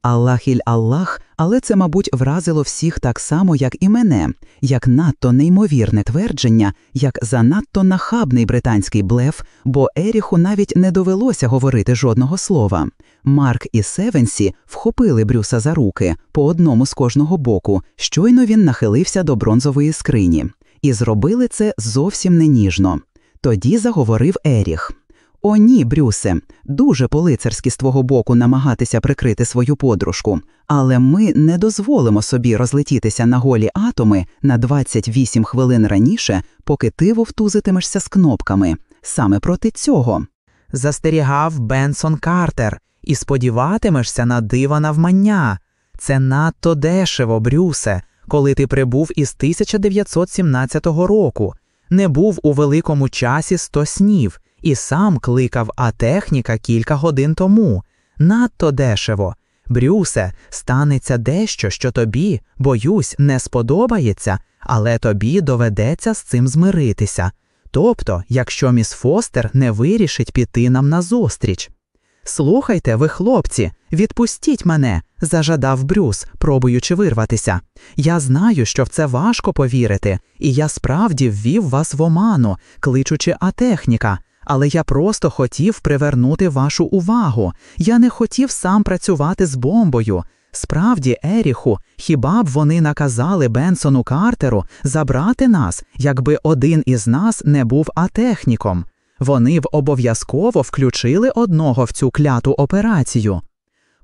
Аллахіль Аллах, але це, мабуть, вразило всіх так само, як і мене, як надто неймовірне твердження, як занадто нахабний британський блеф, бо Еріху навіть не довелося говорити жодного слова. Марк і Севенсі вхопили Брюса за руки по одному з кожного боку, щойно він нахилився до бронзової скрині, і зробили це зовсім не ніжно. Тоді заговорив Еріх. О, ні, Брюсе, дуже по-лицарськи з твого боку намагатися прикрити свою подружку, але ми не дозволимо собі розлетітися на голі атоми на 28 хвилин раніше, поки ти вовтузитимешся з кнопками. Саме проти цього. Застерігав Бенсон Картер, і сподіватимешся на дива навмання. Це надто дешево, Брюсе, коли ти прибув із 1917 року, не був у великому часі сто снів і сам кликав А-техніка кілька годин тому. Надто дешево. Брюсе, станеться дещо, що тобі, боюсь, не сподобається, але тобі доведеться з цим змиритися. Тобто, якщо міс Фостер не вирішить піти нам назустріч. Слухайте, ви, хлопці, відпустіть мене, зажадав Брюс, пробуючи вирватися. Я знаю, що в це важко повірити, і я справді ввів вас в оману, кличучи атехніка. Але я просто хотів привернути вашу увагу. Я не хотів сам працювати з бомбою. Справді, Еріху, хіба б вони наказали Бенсону Картеру забрати нас, якби один із нас не був атехніком? Вони б обов'язково включили одного в цю кляту операцію.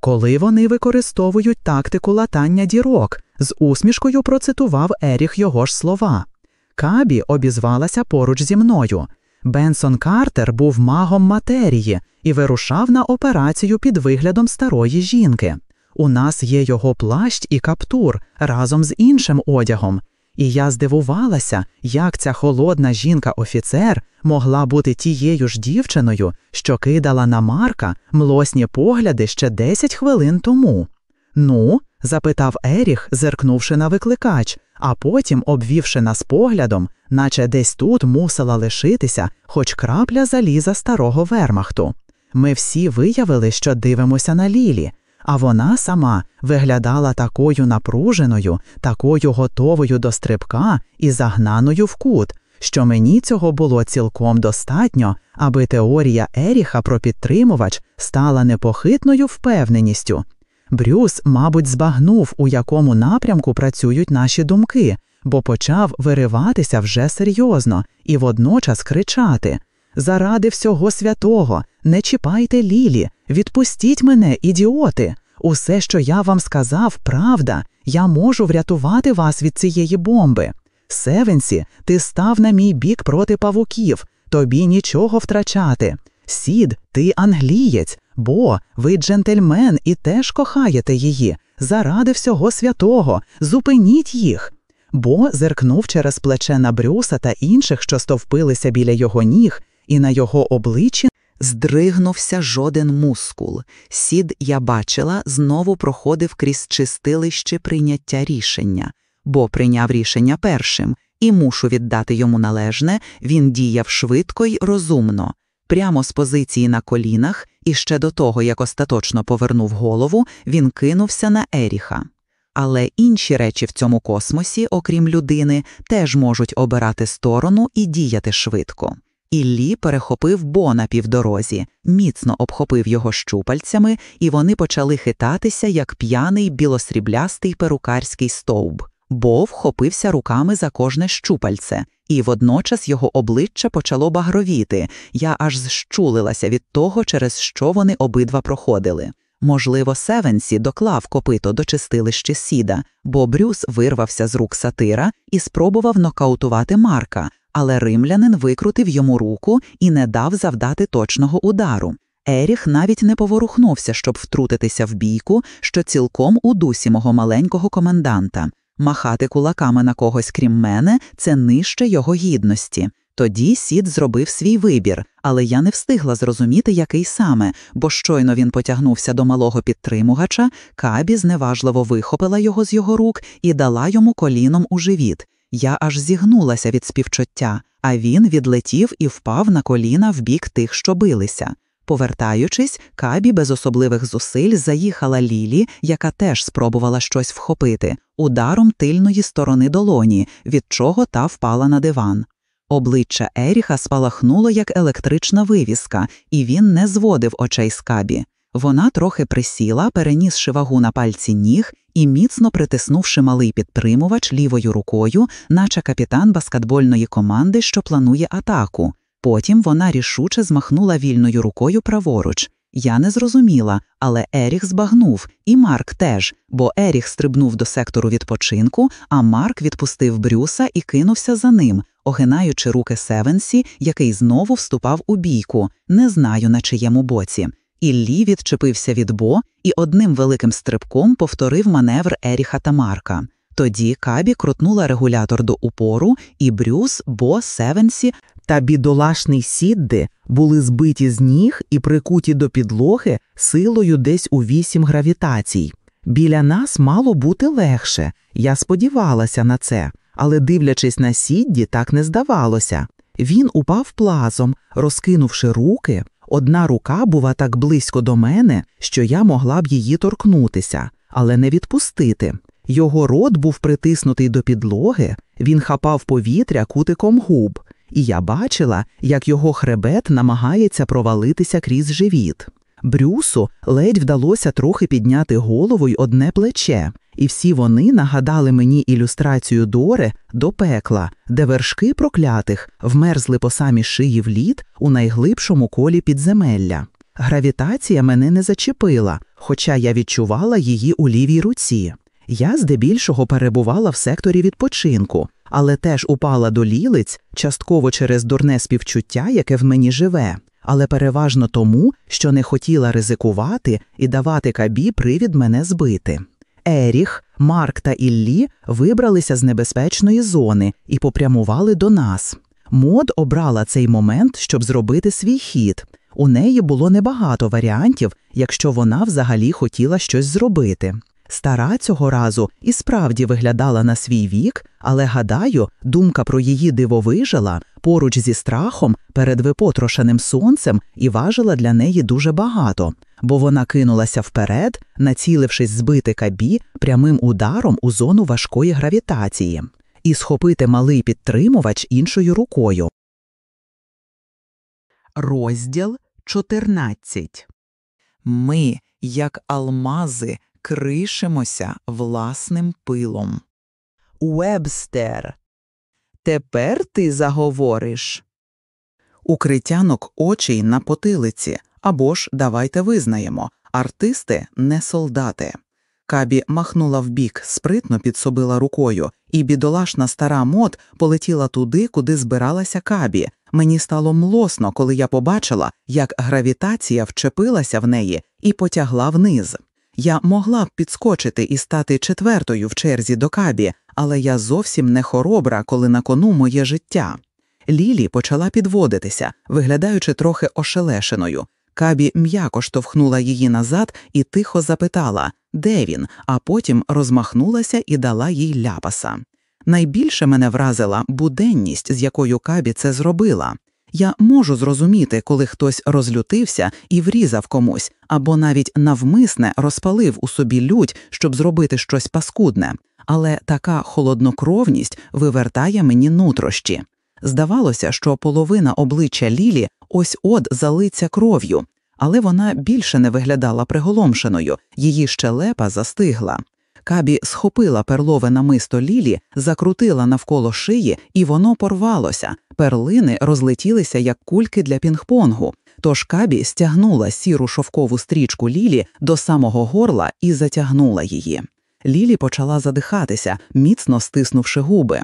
Коли вони використовують тактику латання дірок, з усмішкою процитував Еріх його ж слова. Кабі обізвалася поруч зі мною. Бенсон Картер був магом матерії і вирушав на операцію під виглядом старої жінки. У нас є його плащ і каптур разом з іншим одягом. І я здивувалася, як ця холодна жінка-офіцер могла бути тією ж дівчиною, що кидала на Марка млосні погляди ще 10 хвилин тому. Ну, запитав Еріх, зеркнувши на викликач, а потім обвівши нас поглядом, наче десь тут мусила лишитися хоч крапля заліза старого вермахту. Ми всі виявили, що дивимося на Лілі, а вона сама виглядала такою напруженою, такою готовою до стрибка і загнаною в кут, що мені цього було цілком достатньо, аби теорія Еріха про підтримувач стала непохитною впевненістю. Брюс, мабуть, збагнув, у якому напрямку працюють наші думки, бо почав вириватися вже серйозно і водночас кричати Заради всього святого, не чіпайте Лілі, відпустіть мене, ідіоти. Усе, що я вам сказав, правда, я можу врятувати вас від цієї бомби. Севенсі, ти став на мій бік проти павуків, тобі нічого втрачати. Сід, ти англієць, бо ви джентльмен і теж кохаєте її. Заради всього святого, зупиніть їх. Бо зеркнув через плече на Брюса та інших, що стовпилися біля його ніг, і на його обличчі здригнувся жоден мускул. Сід, я бачила, знову проходив крізь чистилище прийняття рішення, бо прийняв рішення першим, і мушу віддати йому належне, він діяв швидко й розумно. Прямо з позиції на колінах, і ще до того, як остаточно повернув голову, він кинувся на Еріха. Але інші речі в цьому космосі, окрім людини, теж можуть обирати сторону і діяти швидко. Іллі перехопив Бо на півдорозі, міцно обхопив його щупальцями, і вони почали хитатися, як п'яний білосріблястий перукарський стовб. Бо вхопився руками за кожне щупальце, і водночас його обличчя почало багровіти. Я аж зщулилася від того, через що вони обидва проходили. Можливо, Севенсі доклав копито до чистилища сіда, бо Брюс вирвався з рук сатира і спробував нокаутувати Марка, але римлянин викрутив йому руку і не дав завдати точного удару. Еріх навіть не поворухнувся, щоб втрутитися в бійку, що цілком у дусі мого маленького коменданта. Махати кулаками на когось, крім мене, це нижче його гідності. Тоді сід зробив свій вибір, але я не встигла зрозуміти, який саме, бо щойно він потягнувся до малого підтримувача, кабі зневажливо вихопила його з його рук і дала йому коліном у живіт. Я аж зігнулася від співчуття, а він відлетів і впав на коліна в бік тих, що билися. Повертаючись, кабі без особливих зусиль заїхала Лілі, яка теж спробувала щось вхопити, ударом тильної сторони долоні, від чого та впала на диван. Обличчя Еріха спалахнуло як електрична вивіска, і він не зводив очей з кабі. Вона трохи присіла, перенісши вагу на пальці ніг і міцно притиснувши малий підтримувач лівою рукою, наче капітан баскетбольної команди, що планує атаку. Потім вона рішуче змахнула вільною рукою праворуч. Я не зрозуміла, але Еріх збагнув, і Марк теж, бо Еріх стрибнув до сектору відпочинку, а Марк відпустив Брюса і кинувся за ним, огинаючи руки Севенсі, який знову вступав у бійку, не знаю на чиєму боці. Іллі відчепився від Бо і одним великим стрибком повторив маневр Еріха та Марка. Тоді Кабі крутнула регулятор до упору, і Брюс, Бо, Севенсі та бідолашний Сідди були збиті з ніг і прикуті до підлоги силою десь у вісім гравітацій. Біля нас мало бути легше, я сподівалася на це, але, дивлячись на Сідді, так не здавалося. Він упав плазом, розкинувши руки. Одна рука була так близько до мене, що я могла б її торкнутися, але не відпустити. Його рот був притиснутий до підлоги, він хапав повітря кутиком губ, і я бачила, як його хребет намагається провалитися крізь живіт. Брюсу ледь вдалося трохи підняти голову й одне плече, і всі вони нагадали мені ілюстрацію Дори до пекла, де вершки проклятих вмерзли по самі шиї в лід у найглибшому колі підземелля. Гравітація мене не зачепила, хоча я відчувала її у лівій руці. Я здебільшого перебувала в секторі відпочинку, але теж упала до лілиць, частково через дурне співчуття, яке в мені живе, але переважно тому, що не хотіла ризикувати і давати кабі привід мене збити. Еріх, Марк та Іллі вибралися з небезпечної зони і попрямували до нас. Мод обрала цей момент, щоб зробити свій хід. У неї було небагато варіантів, якщо вона взагалі хотіла щось зробити. Стара цього разу і справді виглядала на свій вік, але гадаю, думка про її дивовижила поруч зі страхом перед випотрошеним сонцем і важила для неї дуже багато, бо вона кинулася вперед, націлившись збити кабі прямим ударом у зону важкої гравітації, і схопити малий підтримувач іншою рукою. Розділ 14 Ми, як алмази, кришимося власним пилом. Уебстер. Тепер ти заговориш. У критянок очей на потилиці або ж давайте визнаємо артисти не солдати. Кабі махнула вбік, спритно підсобила рукою, і бідолашна стара мод полетіла туди, куди збиралася кабі. Мені стало млосно, коли я побачила, як гравітація вчепилася в неї і потягла вниз. Я могла б підскочити і стати четвертою в черзі до кабі, але я зовсім не хоробра, коли на кону моє життя. Лілі почала підводитися, виглядаючи трохи ошелешеною. Кабі м'яко штовхнула її назад і тихо запитала, де він, а потім розмахнулася і дала їй ляпаса. Найбільше мене вразила буденність, з якою Кабі це зробила. Я можу зрозуміти, коли хтось розлютився і врізав комусь, або навіть навмисне розпалив у собі лють, щоб зробити щось паскудне, але така холоднокровність вивертає мені нутрощі. Здавалося, що половина обличчя Лілі ось от залиться кров'ю, але вона більше не виглядала приголомшеною, її щелепа застигла. Кабі схопила перлове намисто Лілі, закрутила навколо шиї, і воно порвалося. Перлини розлетілися як кульки для пінг-понгу. Тож Кабі стягнула сіру шовкову стрічку Лілі до самого горла і затягнула її. Лілі почала задихатися, міцно стиснувши губи.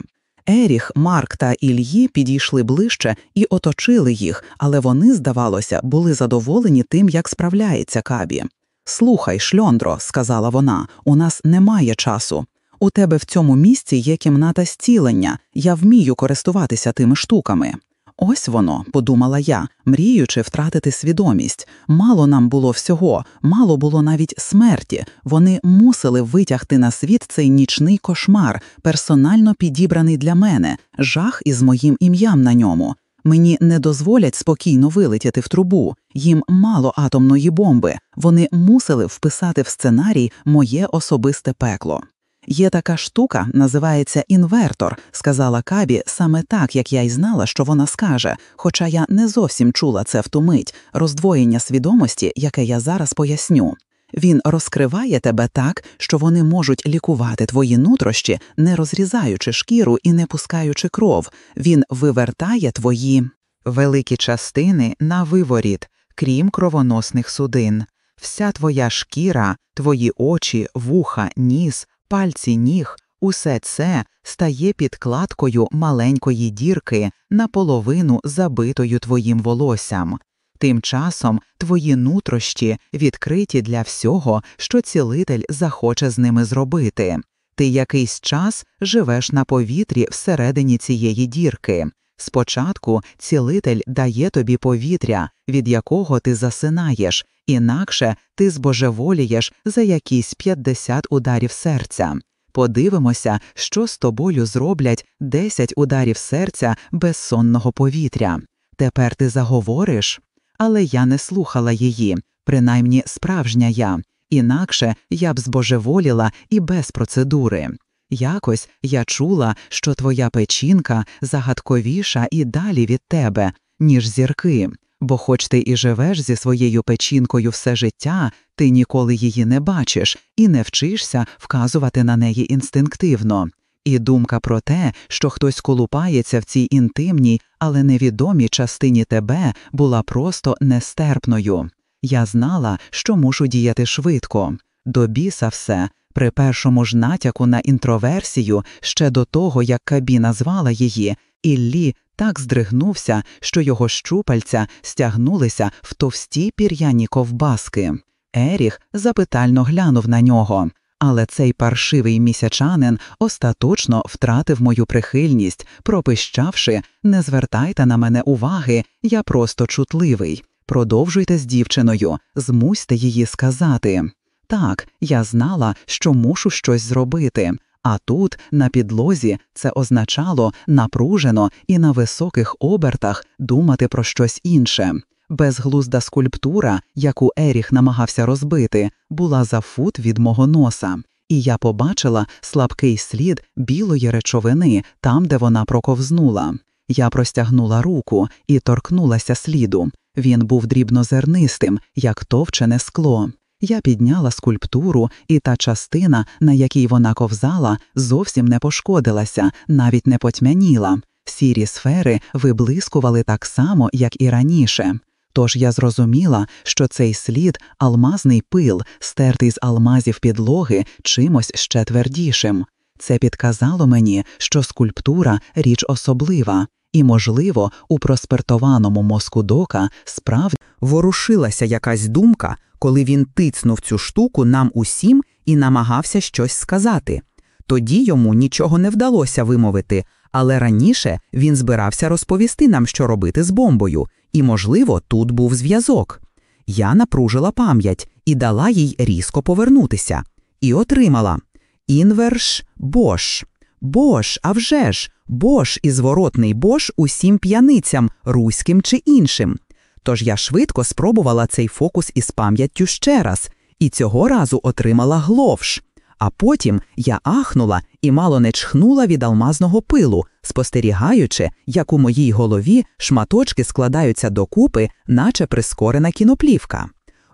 Еріх, Марк та Ільї підійшли ближче і оточили їх, але вони, здавалося, були задоволені тим, як справляється Кабі. Слухай, шльондро, сказала вона, у нас немає часу. У тебе в цьому місці є кімната зцілення, я вмію користуватися тими штуками. Ось воно, подумала я, мріючи втратити свідомість. Мало нам було всього, мало було навіть смерті. Вони мусили витягти на світ цей нічний кошмар, персонально підібраний для мене, жах із моїм ім'ям на ньому. Мені не дозволять спокійно вилетіти в трубу, їм мало атомної бомби, вони мусили вписати в сценарій моє особисте пекло. Є така штука, називається інвертор, сказала Кабі саме так, як я й знала, що вона скаже, хоча я не зовсім чула це в ту мить, роздвоєння свідомості, яке я зараз поясню. Він розкриває тебе так, що вони можуть лікувати твої нутрощі, не розрізаючи шкіру і не пускаючи кров. Він вивертає твої великі частини на виворіт, крім кровоносних судин. Вся твоя шкіра, твої очі, вуха, ніс, пальці ніг, усе це стає підкладкою маленької дірки, наполовину забитою твоїм волоссям. Тим часом твої нутрощі відкриті для всього, що цілитель захоче з ними зробити. Ти якийсь час живеш на повітрі всередині цієї дірки. Спочатку цілитель дає тобі повітря, від якого ти засинаєш, інакше ти збожеволієш за якісь 50 ударів серця. Подивимося, що з тобою зроблять 10 ударів серця без сонного повітря. Тепер ти заговориш. Але я не слухала її, принаймні справжня я, інакше я б збожеволіла і без процедури. Якось я чула, що твоя печінка загадковіша і далі від тебе, ніж зірки, бо, хоч ти і живеш зі своєю печінкою все життя, ти ніколи її не бачиш і не вчишся вказувати на неї інстинктивно. І думка про те, що хтось колупається в цій інтимній, але невідомій частині тебе, була просто нестерпною. Я знала, що мушу діяти швидко. До біса все, при першому ж натяку на інтроверсію, ще до того, як Кабі назвала її, Іллі так здригнувся, що його щупальця стягнулися в товсті пір'яні ковбаски. Еріх запитально глянув на нього. Але цей паршивий місячанин остаточно втратив мою прихильність, пропищавши не звертайте на мене уваги, я просто чутливий. Продовжуйте з дівчиною, змусьте її сказати. Так, я знала, що мушу щось зробити, а тут, на підлозі, це означало напружено і на високих обертах думати про щось інше. Безглузда скульптура, яку Еріх намагався розбити, була за фут від мого носа, і я побачила слабкий слід білої речовини там, де вона проковзнула. Я простягнула руку і торкнулася сліду. Він був дрібнозернистим, як товчене скло. Я підняла скульптуру, і та частина, на якій вона ковзала, зовсім не пошкодилася, навіть не потьмяніла. Сірі сфери виблискували так само, як і раніше. Тож я зрозуміла, що цей слід алмазний пил, стертий з алмазів підлоги чимось ще твердішим. Це підказало мені, що скульптура річ особлива, і, можливо, у проспертованому мозку дока справді ворушилася якась думка, коли він тицнув цю штуку нам усім і намагався щось сказати. Тоді йому нічого не вдалося вимовити, але раніше він збирався розповісти нам, що робити з бомбою, і, можливо, тут був зв'язок. Я напружила пам'ять і дала їй різко повернутися, і отримала інверш бош. Бош, а вже ж, бош і зворотний бош усім п'яницям, руським чи іншим. Тож я швидко спробувала цей фокус із пам'яттю ще раз, і цього разу отримала гловш. А потім я ахнула і мало не чхнула від алмазного пилу, спостерігаючи, як у моїй голові шматочки складаються докупи, наче прискорена кіноплівка.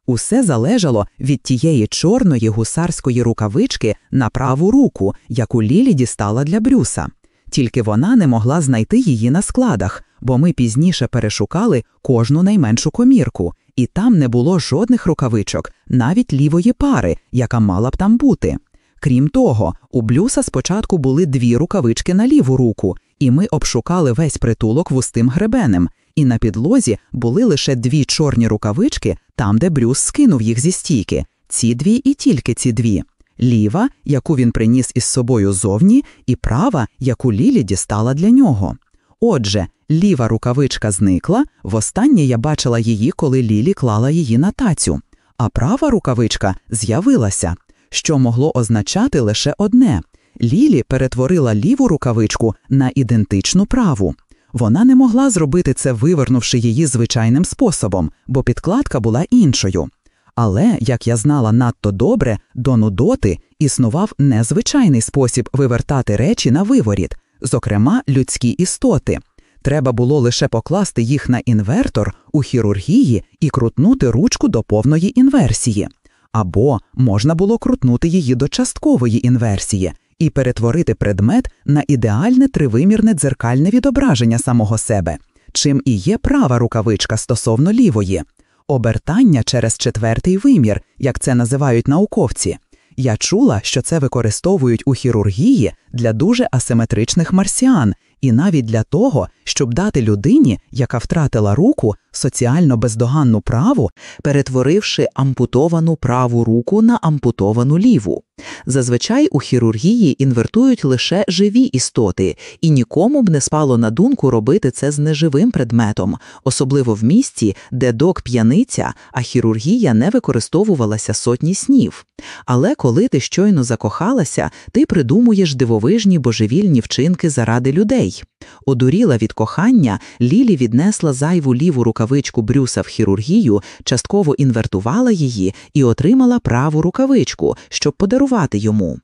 Усе залежало від тієї чорної гусарської рукавички на праву руку, яку Лілі дістала для Брюса. Тільки вона не могла знайти її на складах, бо ми пізніше перешукали кожну найменшу комірку, і там не було жодних рукавичок, навіть лівої пари, яка мала б там бути. Крім того, у блюса спочатку були дві рукавички на ліву руку, і ми обшукали весь притулок вустим гребенем, і на підлозі були лише дві чорні рукавички, там, де Брюс скинув їх зі стійки. Ці дві і тільки ці дві. Ліва, яку він приніс із собою зовні, і права, яку Лілі дістала для нього. Отже, ліва рукавичка зникла, востаннє я бачила її, коли Лілі клала її на тацю, а права рукавичка з'явилася, що могло означати лише одне Лілі перетворила ліву рукавичку на ідентичну праву. Вона не могла зробити це, вивернувши її звичайним способом, бо підкладка була іншою. Але, як я знала надто добре, до Нудоти існував незвичайний спосіб вивертати речі на виворіт, зокрема людські істоти. Треба було лише покласти їх на інвертор у хірургії і крутнути ручку до повної інверсії. Або можна було крутнути її до часткової інверсії і перетворити предмет на ідеальне тривимірне дзеркальне відображення самого себе, чим і є права рукавичка стосовно лівої, обертання через четвертий вимір, як це називають науковці. Я чула, що це використовують у хірургії для дуже асиметричних марсіан, І навіть для того, щоб дати людині, яка втратила руку, соціально бездоганну праву, перетворивши ампутовану праву руку на ампутовану ліву. Зазвичай у хірургії інвертують лише живі істоти, і нікому б не спало на думку робити це з неживим предметом, особливо в місті, де док п'яниця, а хірургія не використовувалася сотні снів. Але коли ти щойно закохалася, ти придумуєш дивовижні божевільні вчинки заради людей. Одуріла від кохання, Лілі віднесла зайву ліву рукавичку Брюса в хірургію, частково інвертувала її і отримала праву рукавичку, щоб подарувати йому.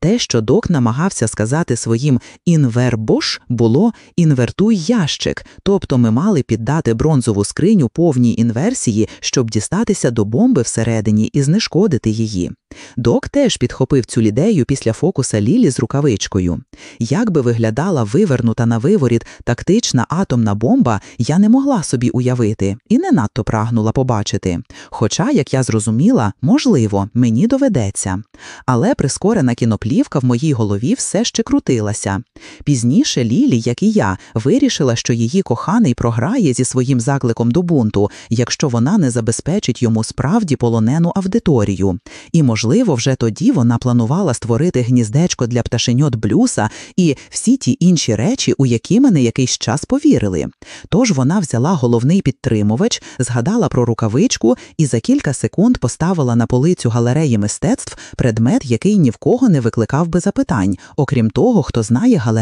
Те, що док намагався сказати своїм «інвербош» було «інвертуй ящик», тобто ми мали піддати бронзову скриню повній інверсії, щоб дістатися до бомби всередині і знешкодити її. Док теж підхопив цю ідею після фокуса Лілі з рукавичкою. Як би виглядала вивернута на виворіт тактична атомна бомба, я не могла собі уявити і не надто прагнула побачити. Хоча, як я зрозуміла, можливо, мені доведеться. Але прискорена кіноплівка в моїй голові все ще крутилася. Пізніше Лілі, як і я, вирішила, що її коханий програє зі своїм закликом до бунту, якщо вона не забезпечить йому справді полонену аудиторію. І, можливо, вже тоді вона планувала створити гніздечко для пташеньот блюса і всі ті інші речі, у які мене якийсь час повірили. Тож вона взяла головний підтримувач, згадала про рукавичку і за кілька секунд поставила на полицю галереї мистецтв предмет, який ні в кого не викликав би запитань, окрім того, хто знає галерею